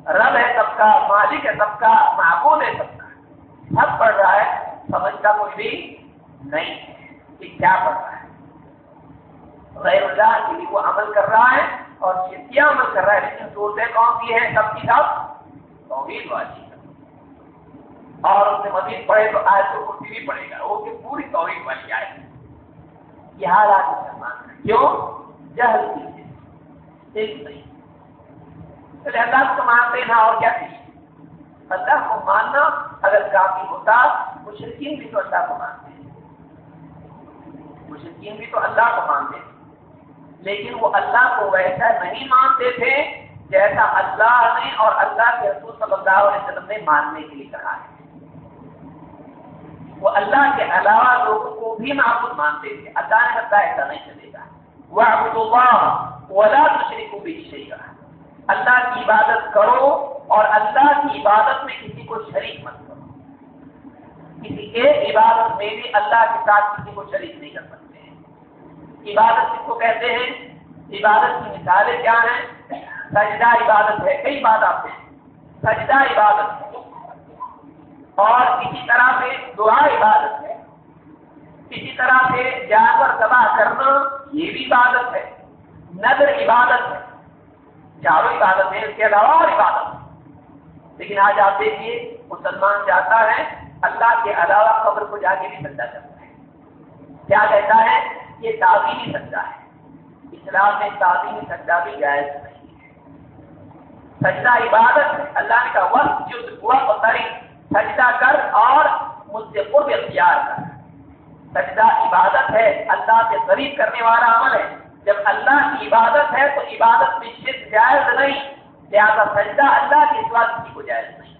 رب ہے سب کا، مالک ہے سب کا، معبود ہے سب کا۔ سب پڑھ رہا ہے سمجھتا کوئی بھی نہیں۔ کہ کیا پڑھ رہا ہے؟ غیر اللہ کے لیے وہ عمل کر رہا ہے اور یہ عمل کر رہا ہے، لیکن صورتیں کون سی ہے سب کی سب توحید والی۔ اور اس نے مزید پڑھے تو آئے تو کرسی بھی پڑے گا۔ وہ کہ پوری توحید والی آئے یہ حالات مسلمان کیوں؟ جہل کی ایک نہیں پہلے اللہ کو مانتے نہ اور کیا چاہیے اللہ کو ماننا اگر کافی ہوتا مشرقین بھی تو اللہ کو مانتے ہیں۔ مشرقین بھی تو اللہ کو مانتے ہیں۔ لیکن وہ اللہ کو ویسا نہیں مانتے تھے جیسا اللہ نے اور اللہ کے رسول صلی اللہ علیہ وسلم نے ماننے کے لیے کہا ہے۔ وہ اللہ کے علاوہ لوگوں کو بھی معبود مانتے تھے۔ اللہ نے بتایا ایسا نہیں چلے گا۔ وہ اللہ شریف کو بھی گا اللہ کی عبادت کرو اور اللہ کی عبادت میں کسی کو شریک مت کرو. کسی ایک عبادت میں بھی اللہ کے ساتھ کسی کو شریک نہیں کر سکتے. عبادت کس کو کہتے ہیں؟ عبادت کی مثالیں کیا ہیں؟ سجدہ عبادت ہے، کئی بات آپ ہیں سجدہ عبادت ہے. اور کسی طرح سے دعا عبادت ہے. کسی طرح سے جانور تباہ کرنا یہ بھی عبادت ہے، نظر عبادت ہے، چاروں عبادت ہے اس کے علاوہ اور عبادت ہے لیکن آج آپ دیکھیے، مسلمان چاہتا ہے، اللہ کے علاوہ قبر کو جا کے بھی سجدہ کرتا ہے۔ کیا کہتا ہے؟ یہ تعظیمی سجدہ ہے۔ اسلام میں تعظیمی سجدہ بھی جائز نہیں ہے۔ سجدہ عبادت ہے، اللہ نے کہا وقت جو وقت سجدہ کر اور مجھ سے قرب اختیار کر۔ سجدہ عبادت ہے، اللہ سے قریب کرنے والا عمل ہے۔ جب اللہ کی عبادت ہے تو عبادت میں شرک جائز نہیں، لہٰذا سجدہ اللہ کے سوا کسی کو جائز نہیں۔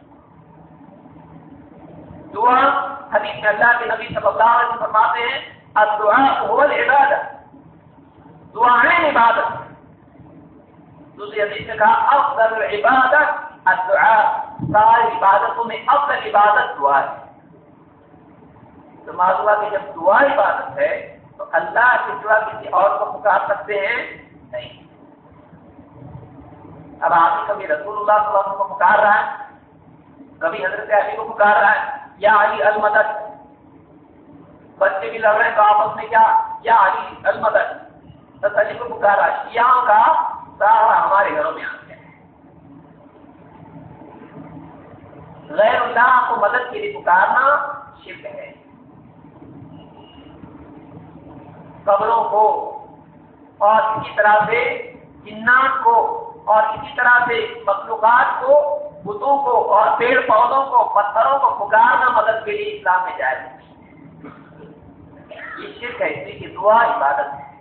دعا، حدیث میں اللہ کے نبی صلی اللہ علیہ وسلم فرماتے ہیں، الدعاء عبادت دعائیں عبادت۔ دوسری حدیث نے کہا، افضل عبادت الدعاء۔ ساری عبادتوں میں افضل عبادت دعا ہے۔ تو معلوم کہ جب دعا عبادت ہے تو اللہ کے سوا کسی اور کو پکار سکتے ہیں؟ نہیں۔ اب آدمی کبھی رسول اللہ صلی اللہ علیہ وسلم کو پکار رہا ہے؟ کبھی حضرت علی کو پکار رہا ہے؟ یا علی المدد؟ بچے بھی لڑ رہے ہیں تو آپس میں کیا؟ یا علی المدد؟ تو علی کو پکارا شیعہ کا سارا ہمارے گھروں میں آ گیا غیر اللہ کو مدد کے لیے پکارنا شرک ہے۔ قبروں کو اور اسی طرح سے جنات کو اور اسی طرح سے مخلوقات کو، بتوں کو اور پیڑ پودوں کو، پتھروں کو پکارنا مدد کے لیے اسلام میں جائے یہ شرک ہے، اس لیے دعا عبادت ہے۔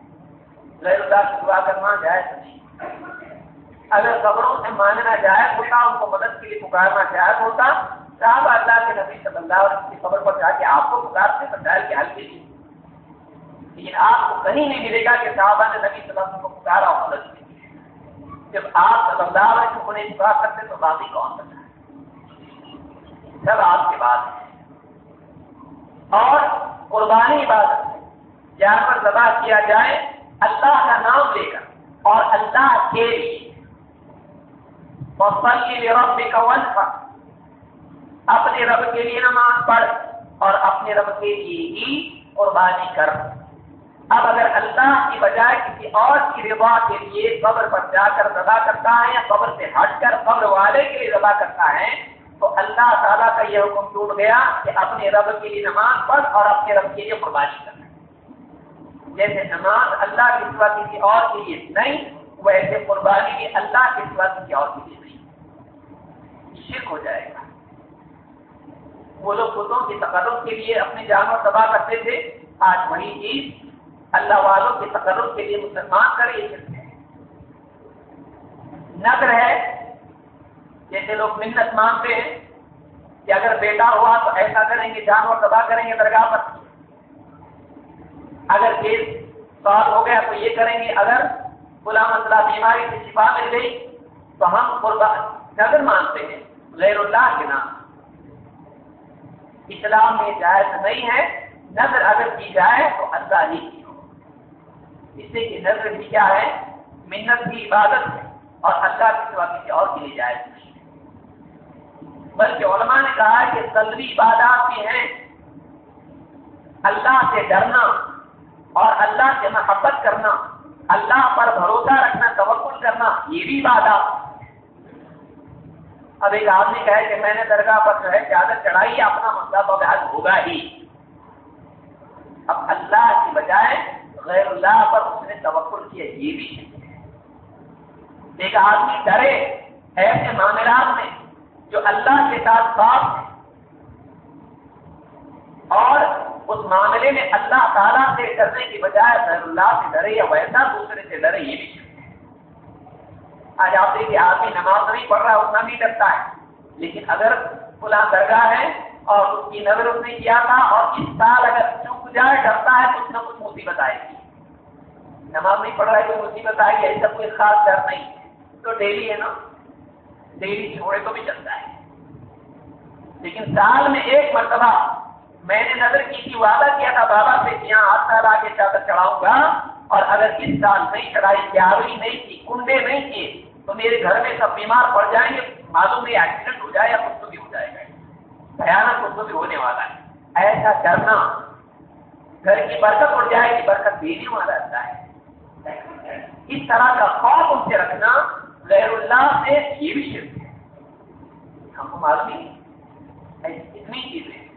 غیر اللہ کی دعا کرنا جائز نہیں۔ اگر قبروں سے ماننا جائز ہوتا، ان کو مدد کے لیے پکارنا جائز ہوتا صاحب اللہ کے نبی صلی اللہ علیہ وسلم کی قبر پر جا کے آپ کو پکارتے، مسائل کے حل کے لیے۔ لیکن آپ کو کہیں نہیں ملے گا کہ صحابہ نے نبی صلی اللہ علیہ وسلم کو پکارا اور مدد کی جب آپ صلی اللہ علیہ وسلم کو نہیں پکار کرتے تو باقی کون بتا ہے؟ سب آپ کے بعد ہے۔ اور قربانی عبادت ہے جانور ذبح کیا جائے، اللہ کا نام لے کر اور اللہ کے لیے۔ وصل کے لیے رب کا ون اپنے رب کے لیے نماز پڑھ اور اپنے رب کے لیے ہی قربانی کر۔ اب اگر اللہ کی بجائے کسی اور کی ربا کے لیے قبر پر جا کر دبا کرتا ہے یا قبر سے ہٹ کر قبر والے کے لیے دبا کرتا ہے، تو اللہ تعالیٰ کا یہ حکم ٹوٹ گیا کہ اپنے رب کے لیے نماز پڑھ اور اپنے رب کے لیے قربانی کرنا جیسے نماز اللہ کے سوا کسی اور کے لیے نہیں، ویسے قربانی بھی اللہ کے سوا کسی اور کے لیے نہیں۔ شرک ہو جائے گا۔ وہ لوگ خودوں کی تقرب کے لیے اپنے جانور تباہ کرتے تھے، آج وہی چیز اللہ والوں کے تقرب کے لیے مسلمان کرے یہ شرک ہے نظر ہے، جیسے لوگ منت مانگتے ہیں کہ اگر بیٹا ہوا تو ایسا کریں گے، جانور تباہ کریں گے، درگاہ پر۔ اگر کیس سوال ہو گیا تو یہ کریں گے، اگر بلا مسئلہ بیماری سے شفا مل گئی تو ہم قربان نظر مانتے ہیں۔ غیر اللہ کے نام۔ اسلام میں جائز نہیں ہے، نظر اگر کی جائے تو اللہ ہی کی۔ اس سے کہ نظر بھی کیا ہے؟ منت کی عبادت ہے اور اللہ کی سوا کسی اور کے لیے جائز نہیں بلکہ علماء نے کہا کہ قلبی عبادات بھی ہیں۔ اللہ سے ڈرنا اور اللہ سے محبت کرنا، اللہ پر بھروسہ رکھنا توقل کرنا، یہ بھی بات اب ایک آدمی کہے کہ میں نے درگاہ پر جو ہے زیادہ چڑھائی، اپنا مسئلہ تو حل ہوگا ہی۔ اب اللہ کی بجائے غیر اللہ پر اس نے توقل کیا، یہ بھی ہے۔ ایک آدمی ڈرے ایسے معاملات میں جو اللہ کے ساتھ صاف ہے اور اس معاملے میں اللہ تعالیٰ سے ڈرنے کی بجائے غیر اللہ سے ڈرے یا ویسا دوسرے سے ڈرے، یہ بھی ہے۔ آج آپ دیکھیے آدمی نماز نہیں پڑھ رہا، اتنا بھی ڈرتا ہے۔ لیکن اگر فلاں درگاہ ہے اور اس کی نظر اس نے کیا تھا اور اس سال اگر چوک جائے ڈرتا ہے کچھ نہ کچھ مصیبت آئے گی نماز نہیں پڑھ رہا ہے، کوئی مصیبت آئے گی ایسا کوئی خاص ڈر نہیں تو ڈیلی ہے نا ڈیلی چھوڑے تو بھی چلتا ہے۔ لیکن سال میں ایک مرتبہ میں نے نظر کی تھی، وعدہ کیا تھا، بابا سے کہ یہاں آٹھ سال آگے چادر چڑھاؤں گا۔ اور اگر اس سال نہیں چڑھائی پیاوی نہیں کی، کنڈے نہیں کیے، تو میرے گھر میں سب بیمار پڑ جائیں گے، معلوم نہیں ایکسیڈنٹ ہو جائے یا کچھ تو بھی ہو جائے۔ گا بھیانک کچھ تو بھی ہونے والا ہے۔ ایسا کرنا، گھر کی برکت اڑ جائے گی برکت دینے والا رہتا ہے۔ اس طرح کا خوف ان سے رکھنا غیر اللہ سے یہ بھی شرک ہے۔ ہم کو معلوم نہیں اتنی چیزیں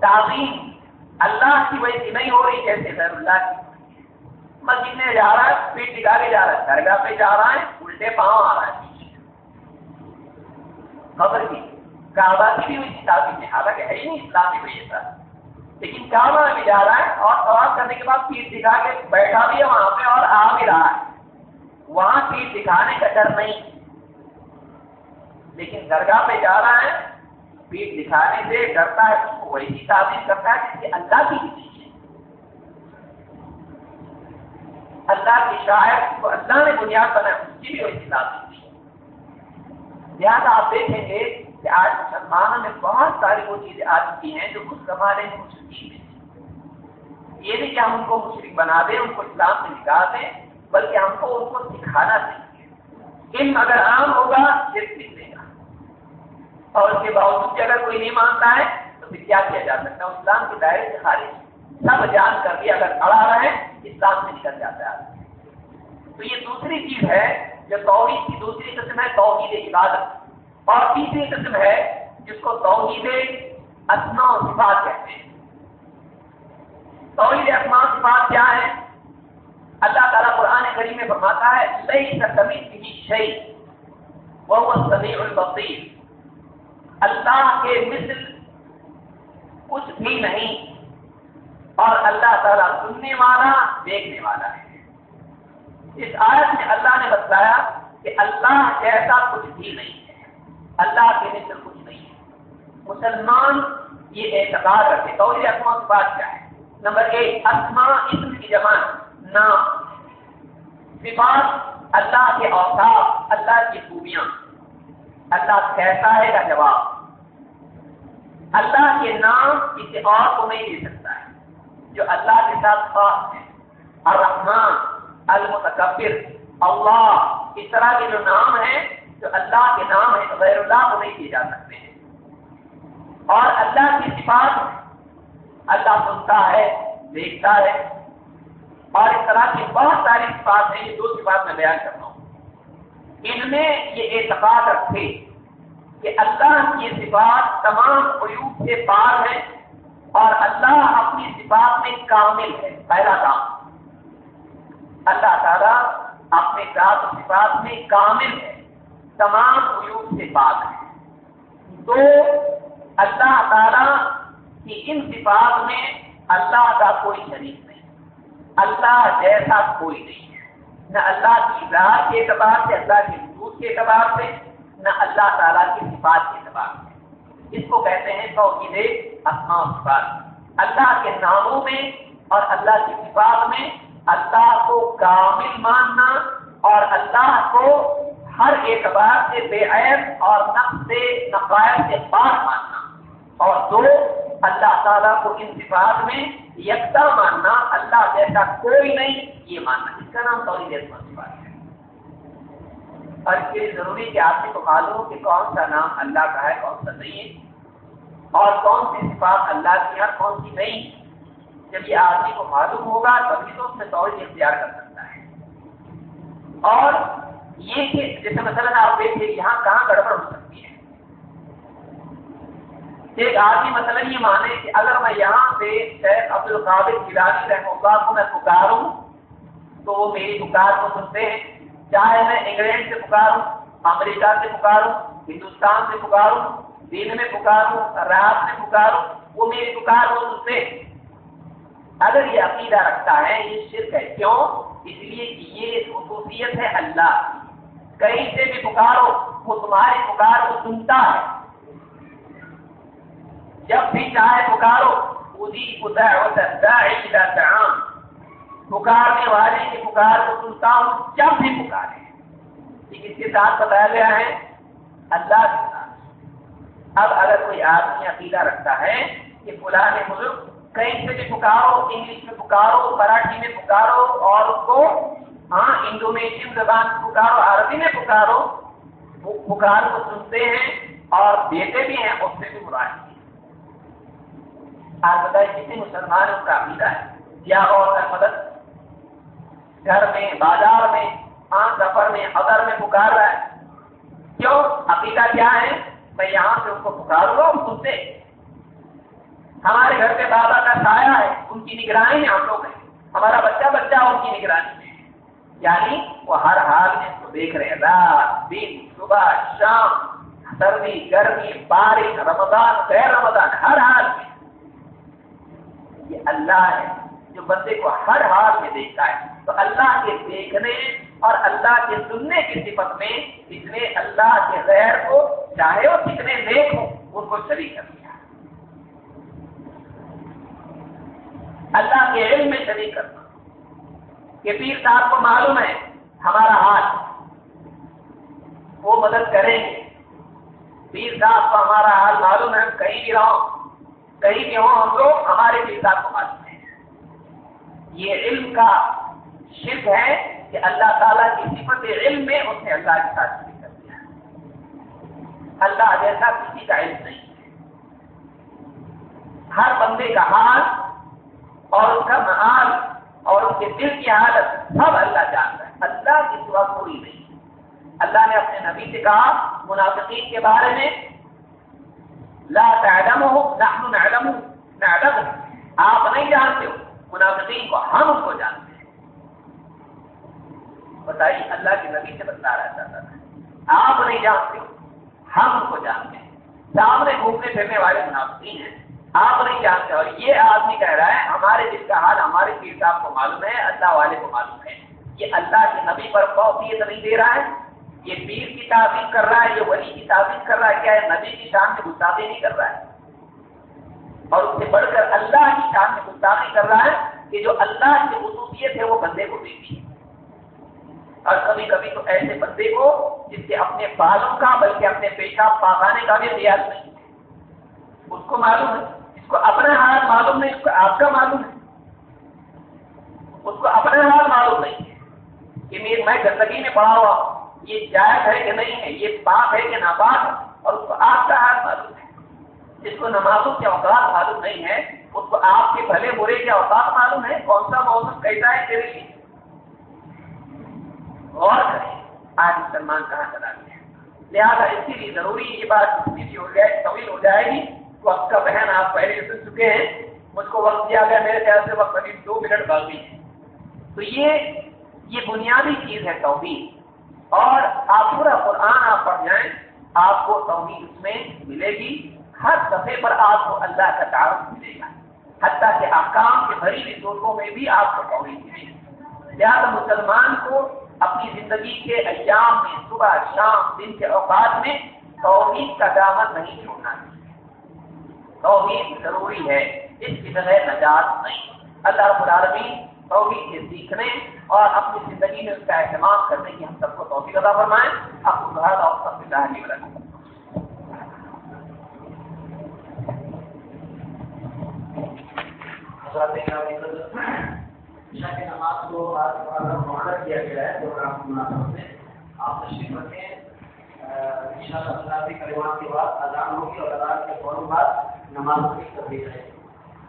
تعظیم اللہ کی وجہ سے نہیں ہو رہی جیسے غیر اللہ کی۔ مسجد میں جا رہا ہے، پیٹ دکھا کے جا رہا ہے، درگاہ پہ جا رہا ہے، الٹے پاؤں آ رہا ہے۔ خبر کی کعبہ کی بھی ہوئی تعظیم ہے حالانکہ ہے ہی نہیں اسلامی وجہ لیکن کعبہ میں جا رہا ہے اور سوال کرنے کے بعد پیٹ دکھا کے بیٹھا بھی ہے وہاں پہ اور آ بھی رہا ہے۔ وہاں پیٹ دکھانے کا ڈر نہیں۔ لیکن درگاہ پہ جا رہا ہے پیٹ دکھانے سے ڈرتا ہے، اس کو وہی تعمیر کرتا ہے جس کی اللہ کی چیز ہے۔ اللہ کی شاید کو اللہ نے بنیاد بنا اس کی بھی وہی تعمیر کی لہٰذا آپ دیکھیں گے کہ آج مسلمانوں میں بہت ساری وہ چیزیں آ چکی ہیں جو اس زمانے میں مشرقی میں یہ نہیں کہ ہم ان کو مشرق بنا دیں، ان کو اسلام سے نکال دیں، بلکہ ہم کو ان کو سکھانا چاہیے۔ علم اگر عام ہوگا صرف سیکھ گا۔ اور اس کے باوجود اگر کوئی نہیں مانتا ہے، تو پھر کیا کیا جا سکتا ہے؟ اسلام کے دائرے سے خارج۔ سب جان کر بھی اگر اڑا رہے اسلام سے نکل جاتا ہے۔ تو یہ دوسری چیز ہے، جو توحید کی دوسری قسم ہے، توحید عبادت۔ اور تیسری قسم ہے جس کو توحید اسما و صفات کہتے ہیں۔ توحید اسما و صفات کیا ہے؟ اللہ تعالیٰ قرآن کریم میں فرماتا ہے لئی کمی کی شعی وہ سمیع البصیر اللہ کے مثل کچھ بھی نہیں اور اللہ تعالیٰ سننے والا، دیکھنے والا ہے۔ اس آیت میں اللہ نے بتایا کہ اللہ جیسا کچھ بھی نہیں۔ ہے اللہ کے مثل کچھ نہیں ہے۔ مسلمان یہ اعتبار رکھے۔ تو یہ اسما کی بات کیا ہے؟ نمبر ایک اسما اسم کی جمان صفات اللہ کے اوساف اللہ کی خوبیاں۔ اللہ کیسا ہے کا جواب۔ اللہ کے نام کسی اور کو نہیں دے سکتا ہے۔ جو اللہ کے ساتھ خاص ہے۔ الرحمن، المتکبر، اللہ، اس طرح کے جو نام ہیں جو اللہ کے نام ہیں غیر اللہ کو نہیں دیے جا سکتے ہیں۔ اور اللہ کی صفات اللہ سنتا ہے، دیکھتا ہے۔ اور اس طرح کی بہت ساری صفات ہیں، یہ دو صفات میں بیان کرتا ہوں۔ ان میں یہ اعتقاد رکھے کہ اللہ کی صفات تمام عیوب سے پار ہے اور اللہ اپنی صفات میں کامل ہے، پہلا کام۔ اللہ تعالیٰ اپنے ذات صفات میں کامل ہے۔ تمام عیوب سے پاک ہے۔ تو اللہ تعالیٰ کی ان صفات میں اللہ کا کوئی شریک نہیں۔ اللہ جیسا کوئی نہیں ہے۔ نہ اللہ کی ذات کے اعتبار سے، اللہ کے وجود کے اعتبار سے، نہ اللہ تعالیٰ کی صفات کے اعتبار سے۔ اس کو کہتے ہیں توحید اسماء صفات۔ اللہ کے ناموں میں اور اللہ کی صفات میں اللہ کو کامل ماننا اور اللہ کو ہر اعتبار سے بے عیب اور نقص سے نقائد سے پاک ماننا۔ اور دو، اللہ تعالیٰ کو ان صفات میں یکتا ماننا، اللہ جیسا کوئی نہیں، یہ ماننا۔ اس کا نام توحید صفات ہے۔ اور اس کے لیے ضروری کہ آپ کو معلوم ہو کہ کون سا نام اللہ کا ہے، کون سا نہیں ہے۔ اور کون سی صفات اللہ کی ہے، کون سی نہیں۔ جب یہ آدمی کو معلوم ہوگا، تبھی تو اس میں توحید اختیار کر سکتا ہے۔ اور یہ کہ جیسے مثلاً آپ دیکھیے یہاں کہاں گڑبڑ ہو سکتی ہے۔ ایک آدمی مثلا یہ مانے کہ اگر میں یہاں سے شیخ عبد القابل کھلاڑی رحم اللہ کو میں پکاروں، تو وہ میری پکار کو سنتے ہیں۔ چاہے میں انگلینڈ سے پکاروں، امریکہ سے پکاروں، ہندوستان سے پکاروں دن میں پکاروں، رات میں پکاروں، وہ میری پکار کو سنتے ہیں۔ اگر یہ عقیدہ رکھتا ہے، یہ شرک ہے۔ کیوں؟ اس لیے کہ یہ خصوصیت ہے اللہ کی۔ کہیں سے بھی پکارو، وہ تمہاری پکار کو سنتا ہے۔ جب بھی چاہے پکارو اسی کو تعام پکارنے والے کی پکار کو سنتا ہوں، جب بھی پکارے۔ کس کے ساتھ بتایا گیا ہے؟ اللہ کے ساتھ۔ اب اگر کوئی آدمی عقیدہ رکھتا ہے کہ فلاں ملک کہیں سے بھی پکارو، انگلش میں پکارو، مراٹھی میں پکارو اور اس کو ہاں انڈونیشین زبان پکارو، عربی میں پکارو وہ پکار کو سنتے ہیں اور دیتے بھی ہیں، اس سے بھی مراد آج بتائیے کتنے مسلمان اس کا عقیدہ ہے؟ کیا اور مدد؟ گھر میں، بازار میں ہاں سفر میں ادر میں پکار رہا ہے۔ کیوں؟ عقیدہ کیا ہے؟ میں یہاں سے اس کو پکاروں گا سنتے ہمارے گھر پہ بابا کا سایہ ہے، ان کی نگرانی میں ہم لوگ ہیں۔ ہمارا بچہ بچہ ان کی نگرانی میں یعنی وہ ہر حال میں اس کو دیکھ رہے ہیں، رات، دن، صبح، شام، سردی، گرمی، بارش، رمضان، غیر رمضان، ہر حال میں۔ یہ اللہ ہے جو بندے کو ہر حال میں دیکھتا ہے۔ تو اللہ کے دیکھنے اور اللہ کے سننے کی صفت میں اس نے اللہ کے غیر کو چاہے وہ کتنے نیک ہو ان کو شریک کر دیا۔ اللہ کے علم میں شریک کرنا۔ کہ پیر صاحب کو معلوم ہے ہمارا حال۔ وہ مدد کریں گے۔ پیر صاحب کو ہمارا حال معلوم ہے کہیں بھی رہو، کہیں بھی ہوں، ہم لوگ ہمارے پیر صاحب کو معلوم ہے۔ یہ علم کا شرک ہے کہ اللہ تعالیٰ کی صفت علم میں اس نے اللہ کے ساتھ کر دیا اللہ جیسا کسی کا علم نہیں ہر بندے کا حال اور اس کا محال اور اس کے دل کی حالت سب اللہ جانتا ہے۔ اللہ کی سوا کوئی نہیں۔ اللہ نے اپنے نبی سے کہا، منافقین کے بارے میں، لا تعلمه نحن نعلمه نعلمه آپ نہیں جانتے ہو، منافقین کو ہم اس کو جانتے ہیں۔ بتائیے، اللہ کے نبی سے بتا رہا چاہتا تھا۔ آپ نہیں جانتے ہو، ہم اس کو جانتے ہیں۔ سامنے گھومنے پھرنے والے منافقین ہیں۔ آپ نہیں جانتے اور یہ آدمی کہہ رہا ہے، ہمارے دل کا حال، ہمارے پیر صاحب کو معلوم ہے، اللہ والے کو معلوم ہے۔ یہ اللہ کے نبی پر فوقیت نہیں دے رہا ہے۔ یہ پیر کی تعبیر کر رہا ہے، یہ ولی کی تعبیر کر رہا ہے۔ کیا یہ نبی کی شان میں گستاخی نہیں کر رہا ہے؟ اور اس سے بڑھ کر اللہ کی شان میں گستاخی کر رہا ہے کہ جو اللہ کی خصوصیت ہے، وہ بندے کو دیتی ہے۔ اور کبھی کبھی تو ایسے بندے کو جس کے اپنے بالوں کا، بلکہ اپنے پیشاب پاخانے کا بھی ریاض نہیں ہے۔ اس کو معلوم ہے۔ کو اپنا حال معلوم نہیں، اس کو آپ کا معلوم ہے۔ اس کو اپنا حال معلوم نہیں ہے کہ میں گندگی میں پڑا ہوا یہ جائز ہے کہ نہیں ہے، یہ پاک ہے کہ ناپاک ہے، اور اس کو آپ کا حال معلوم ہے۔ جس کو نمازوں کے اوقات معلوم نہیں ہے، اس کو آپ کے بھلے برے کے اوقات معلوم ہے۔ کون سا موسم کیسا ہے تیرے لیے؟ غور کریں، آج مسلمان کہاں چلا گیا لہٰذا اسی لیے ضروری یہ بات ہو جائے، طویل ہو جائے گی۔ وقت کا بہن آپ پہلے سن چکے ہیں۔ مجھ کو وقت دیا گیا، میرے خیال سے وقت ابھی دو منٹ باقی ہے تو یہ یہ بنیادی چیز ہے توحید۔ اور آپ پورا قرآن آپ پڑھ جائیں، آپ کو توحید اس میں ملے گی۔ ہر دفعے پر آپ کو اللہ کا تعارف ملے گا۔ حتیٰ کہ احکام کے بھری ہوئی میں بھی آپ کو توحید ملے گی۔ لہٰذا مسلمان کو اپنی زندگی کے ایام میں صبح، شام، دن کے اوقات میں توحید کا دامن نہیں چھوڑنا۔ چاہیے توحید ضروری ہے، اس کی بغیر نجات نہیں۔ اللہ رب العالمین توحید کے سیکھنے اور اپنی زندگی میں اس کا اہتمام کرنے کی ہم سب کو توفیق ادا فرمائیں آپ کو گھر اور سب سے ظاہر نہیں نماز کو آج کیا گیا ہے پروگرام سے آپ تشریف رکھیں۔ ان شاء اللہ کلمات کے بعد اذان ہوگی اور اذان کے فوراً بعد نماز کی تبدیل ہے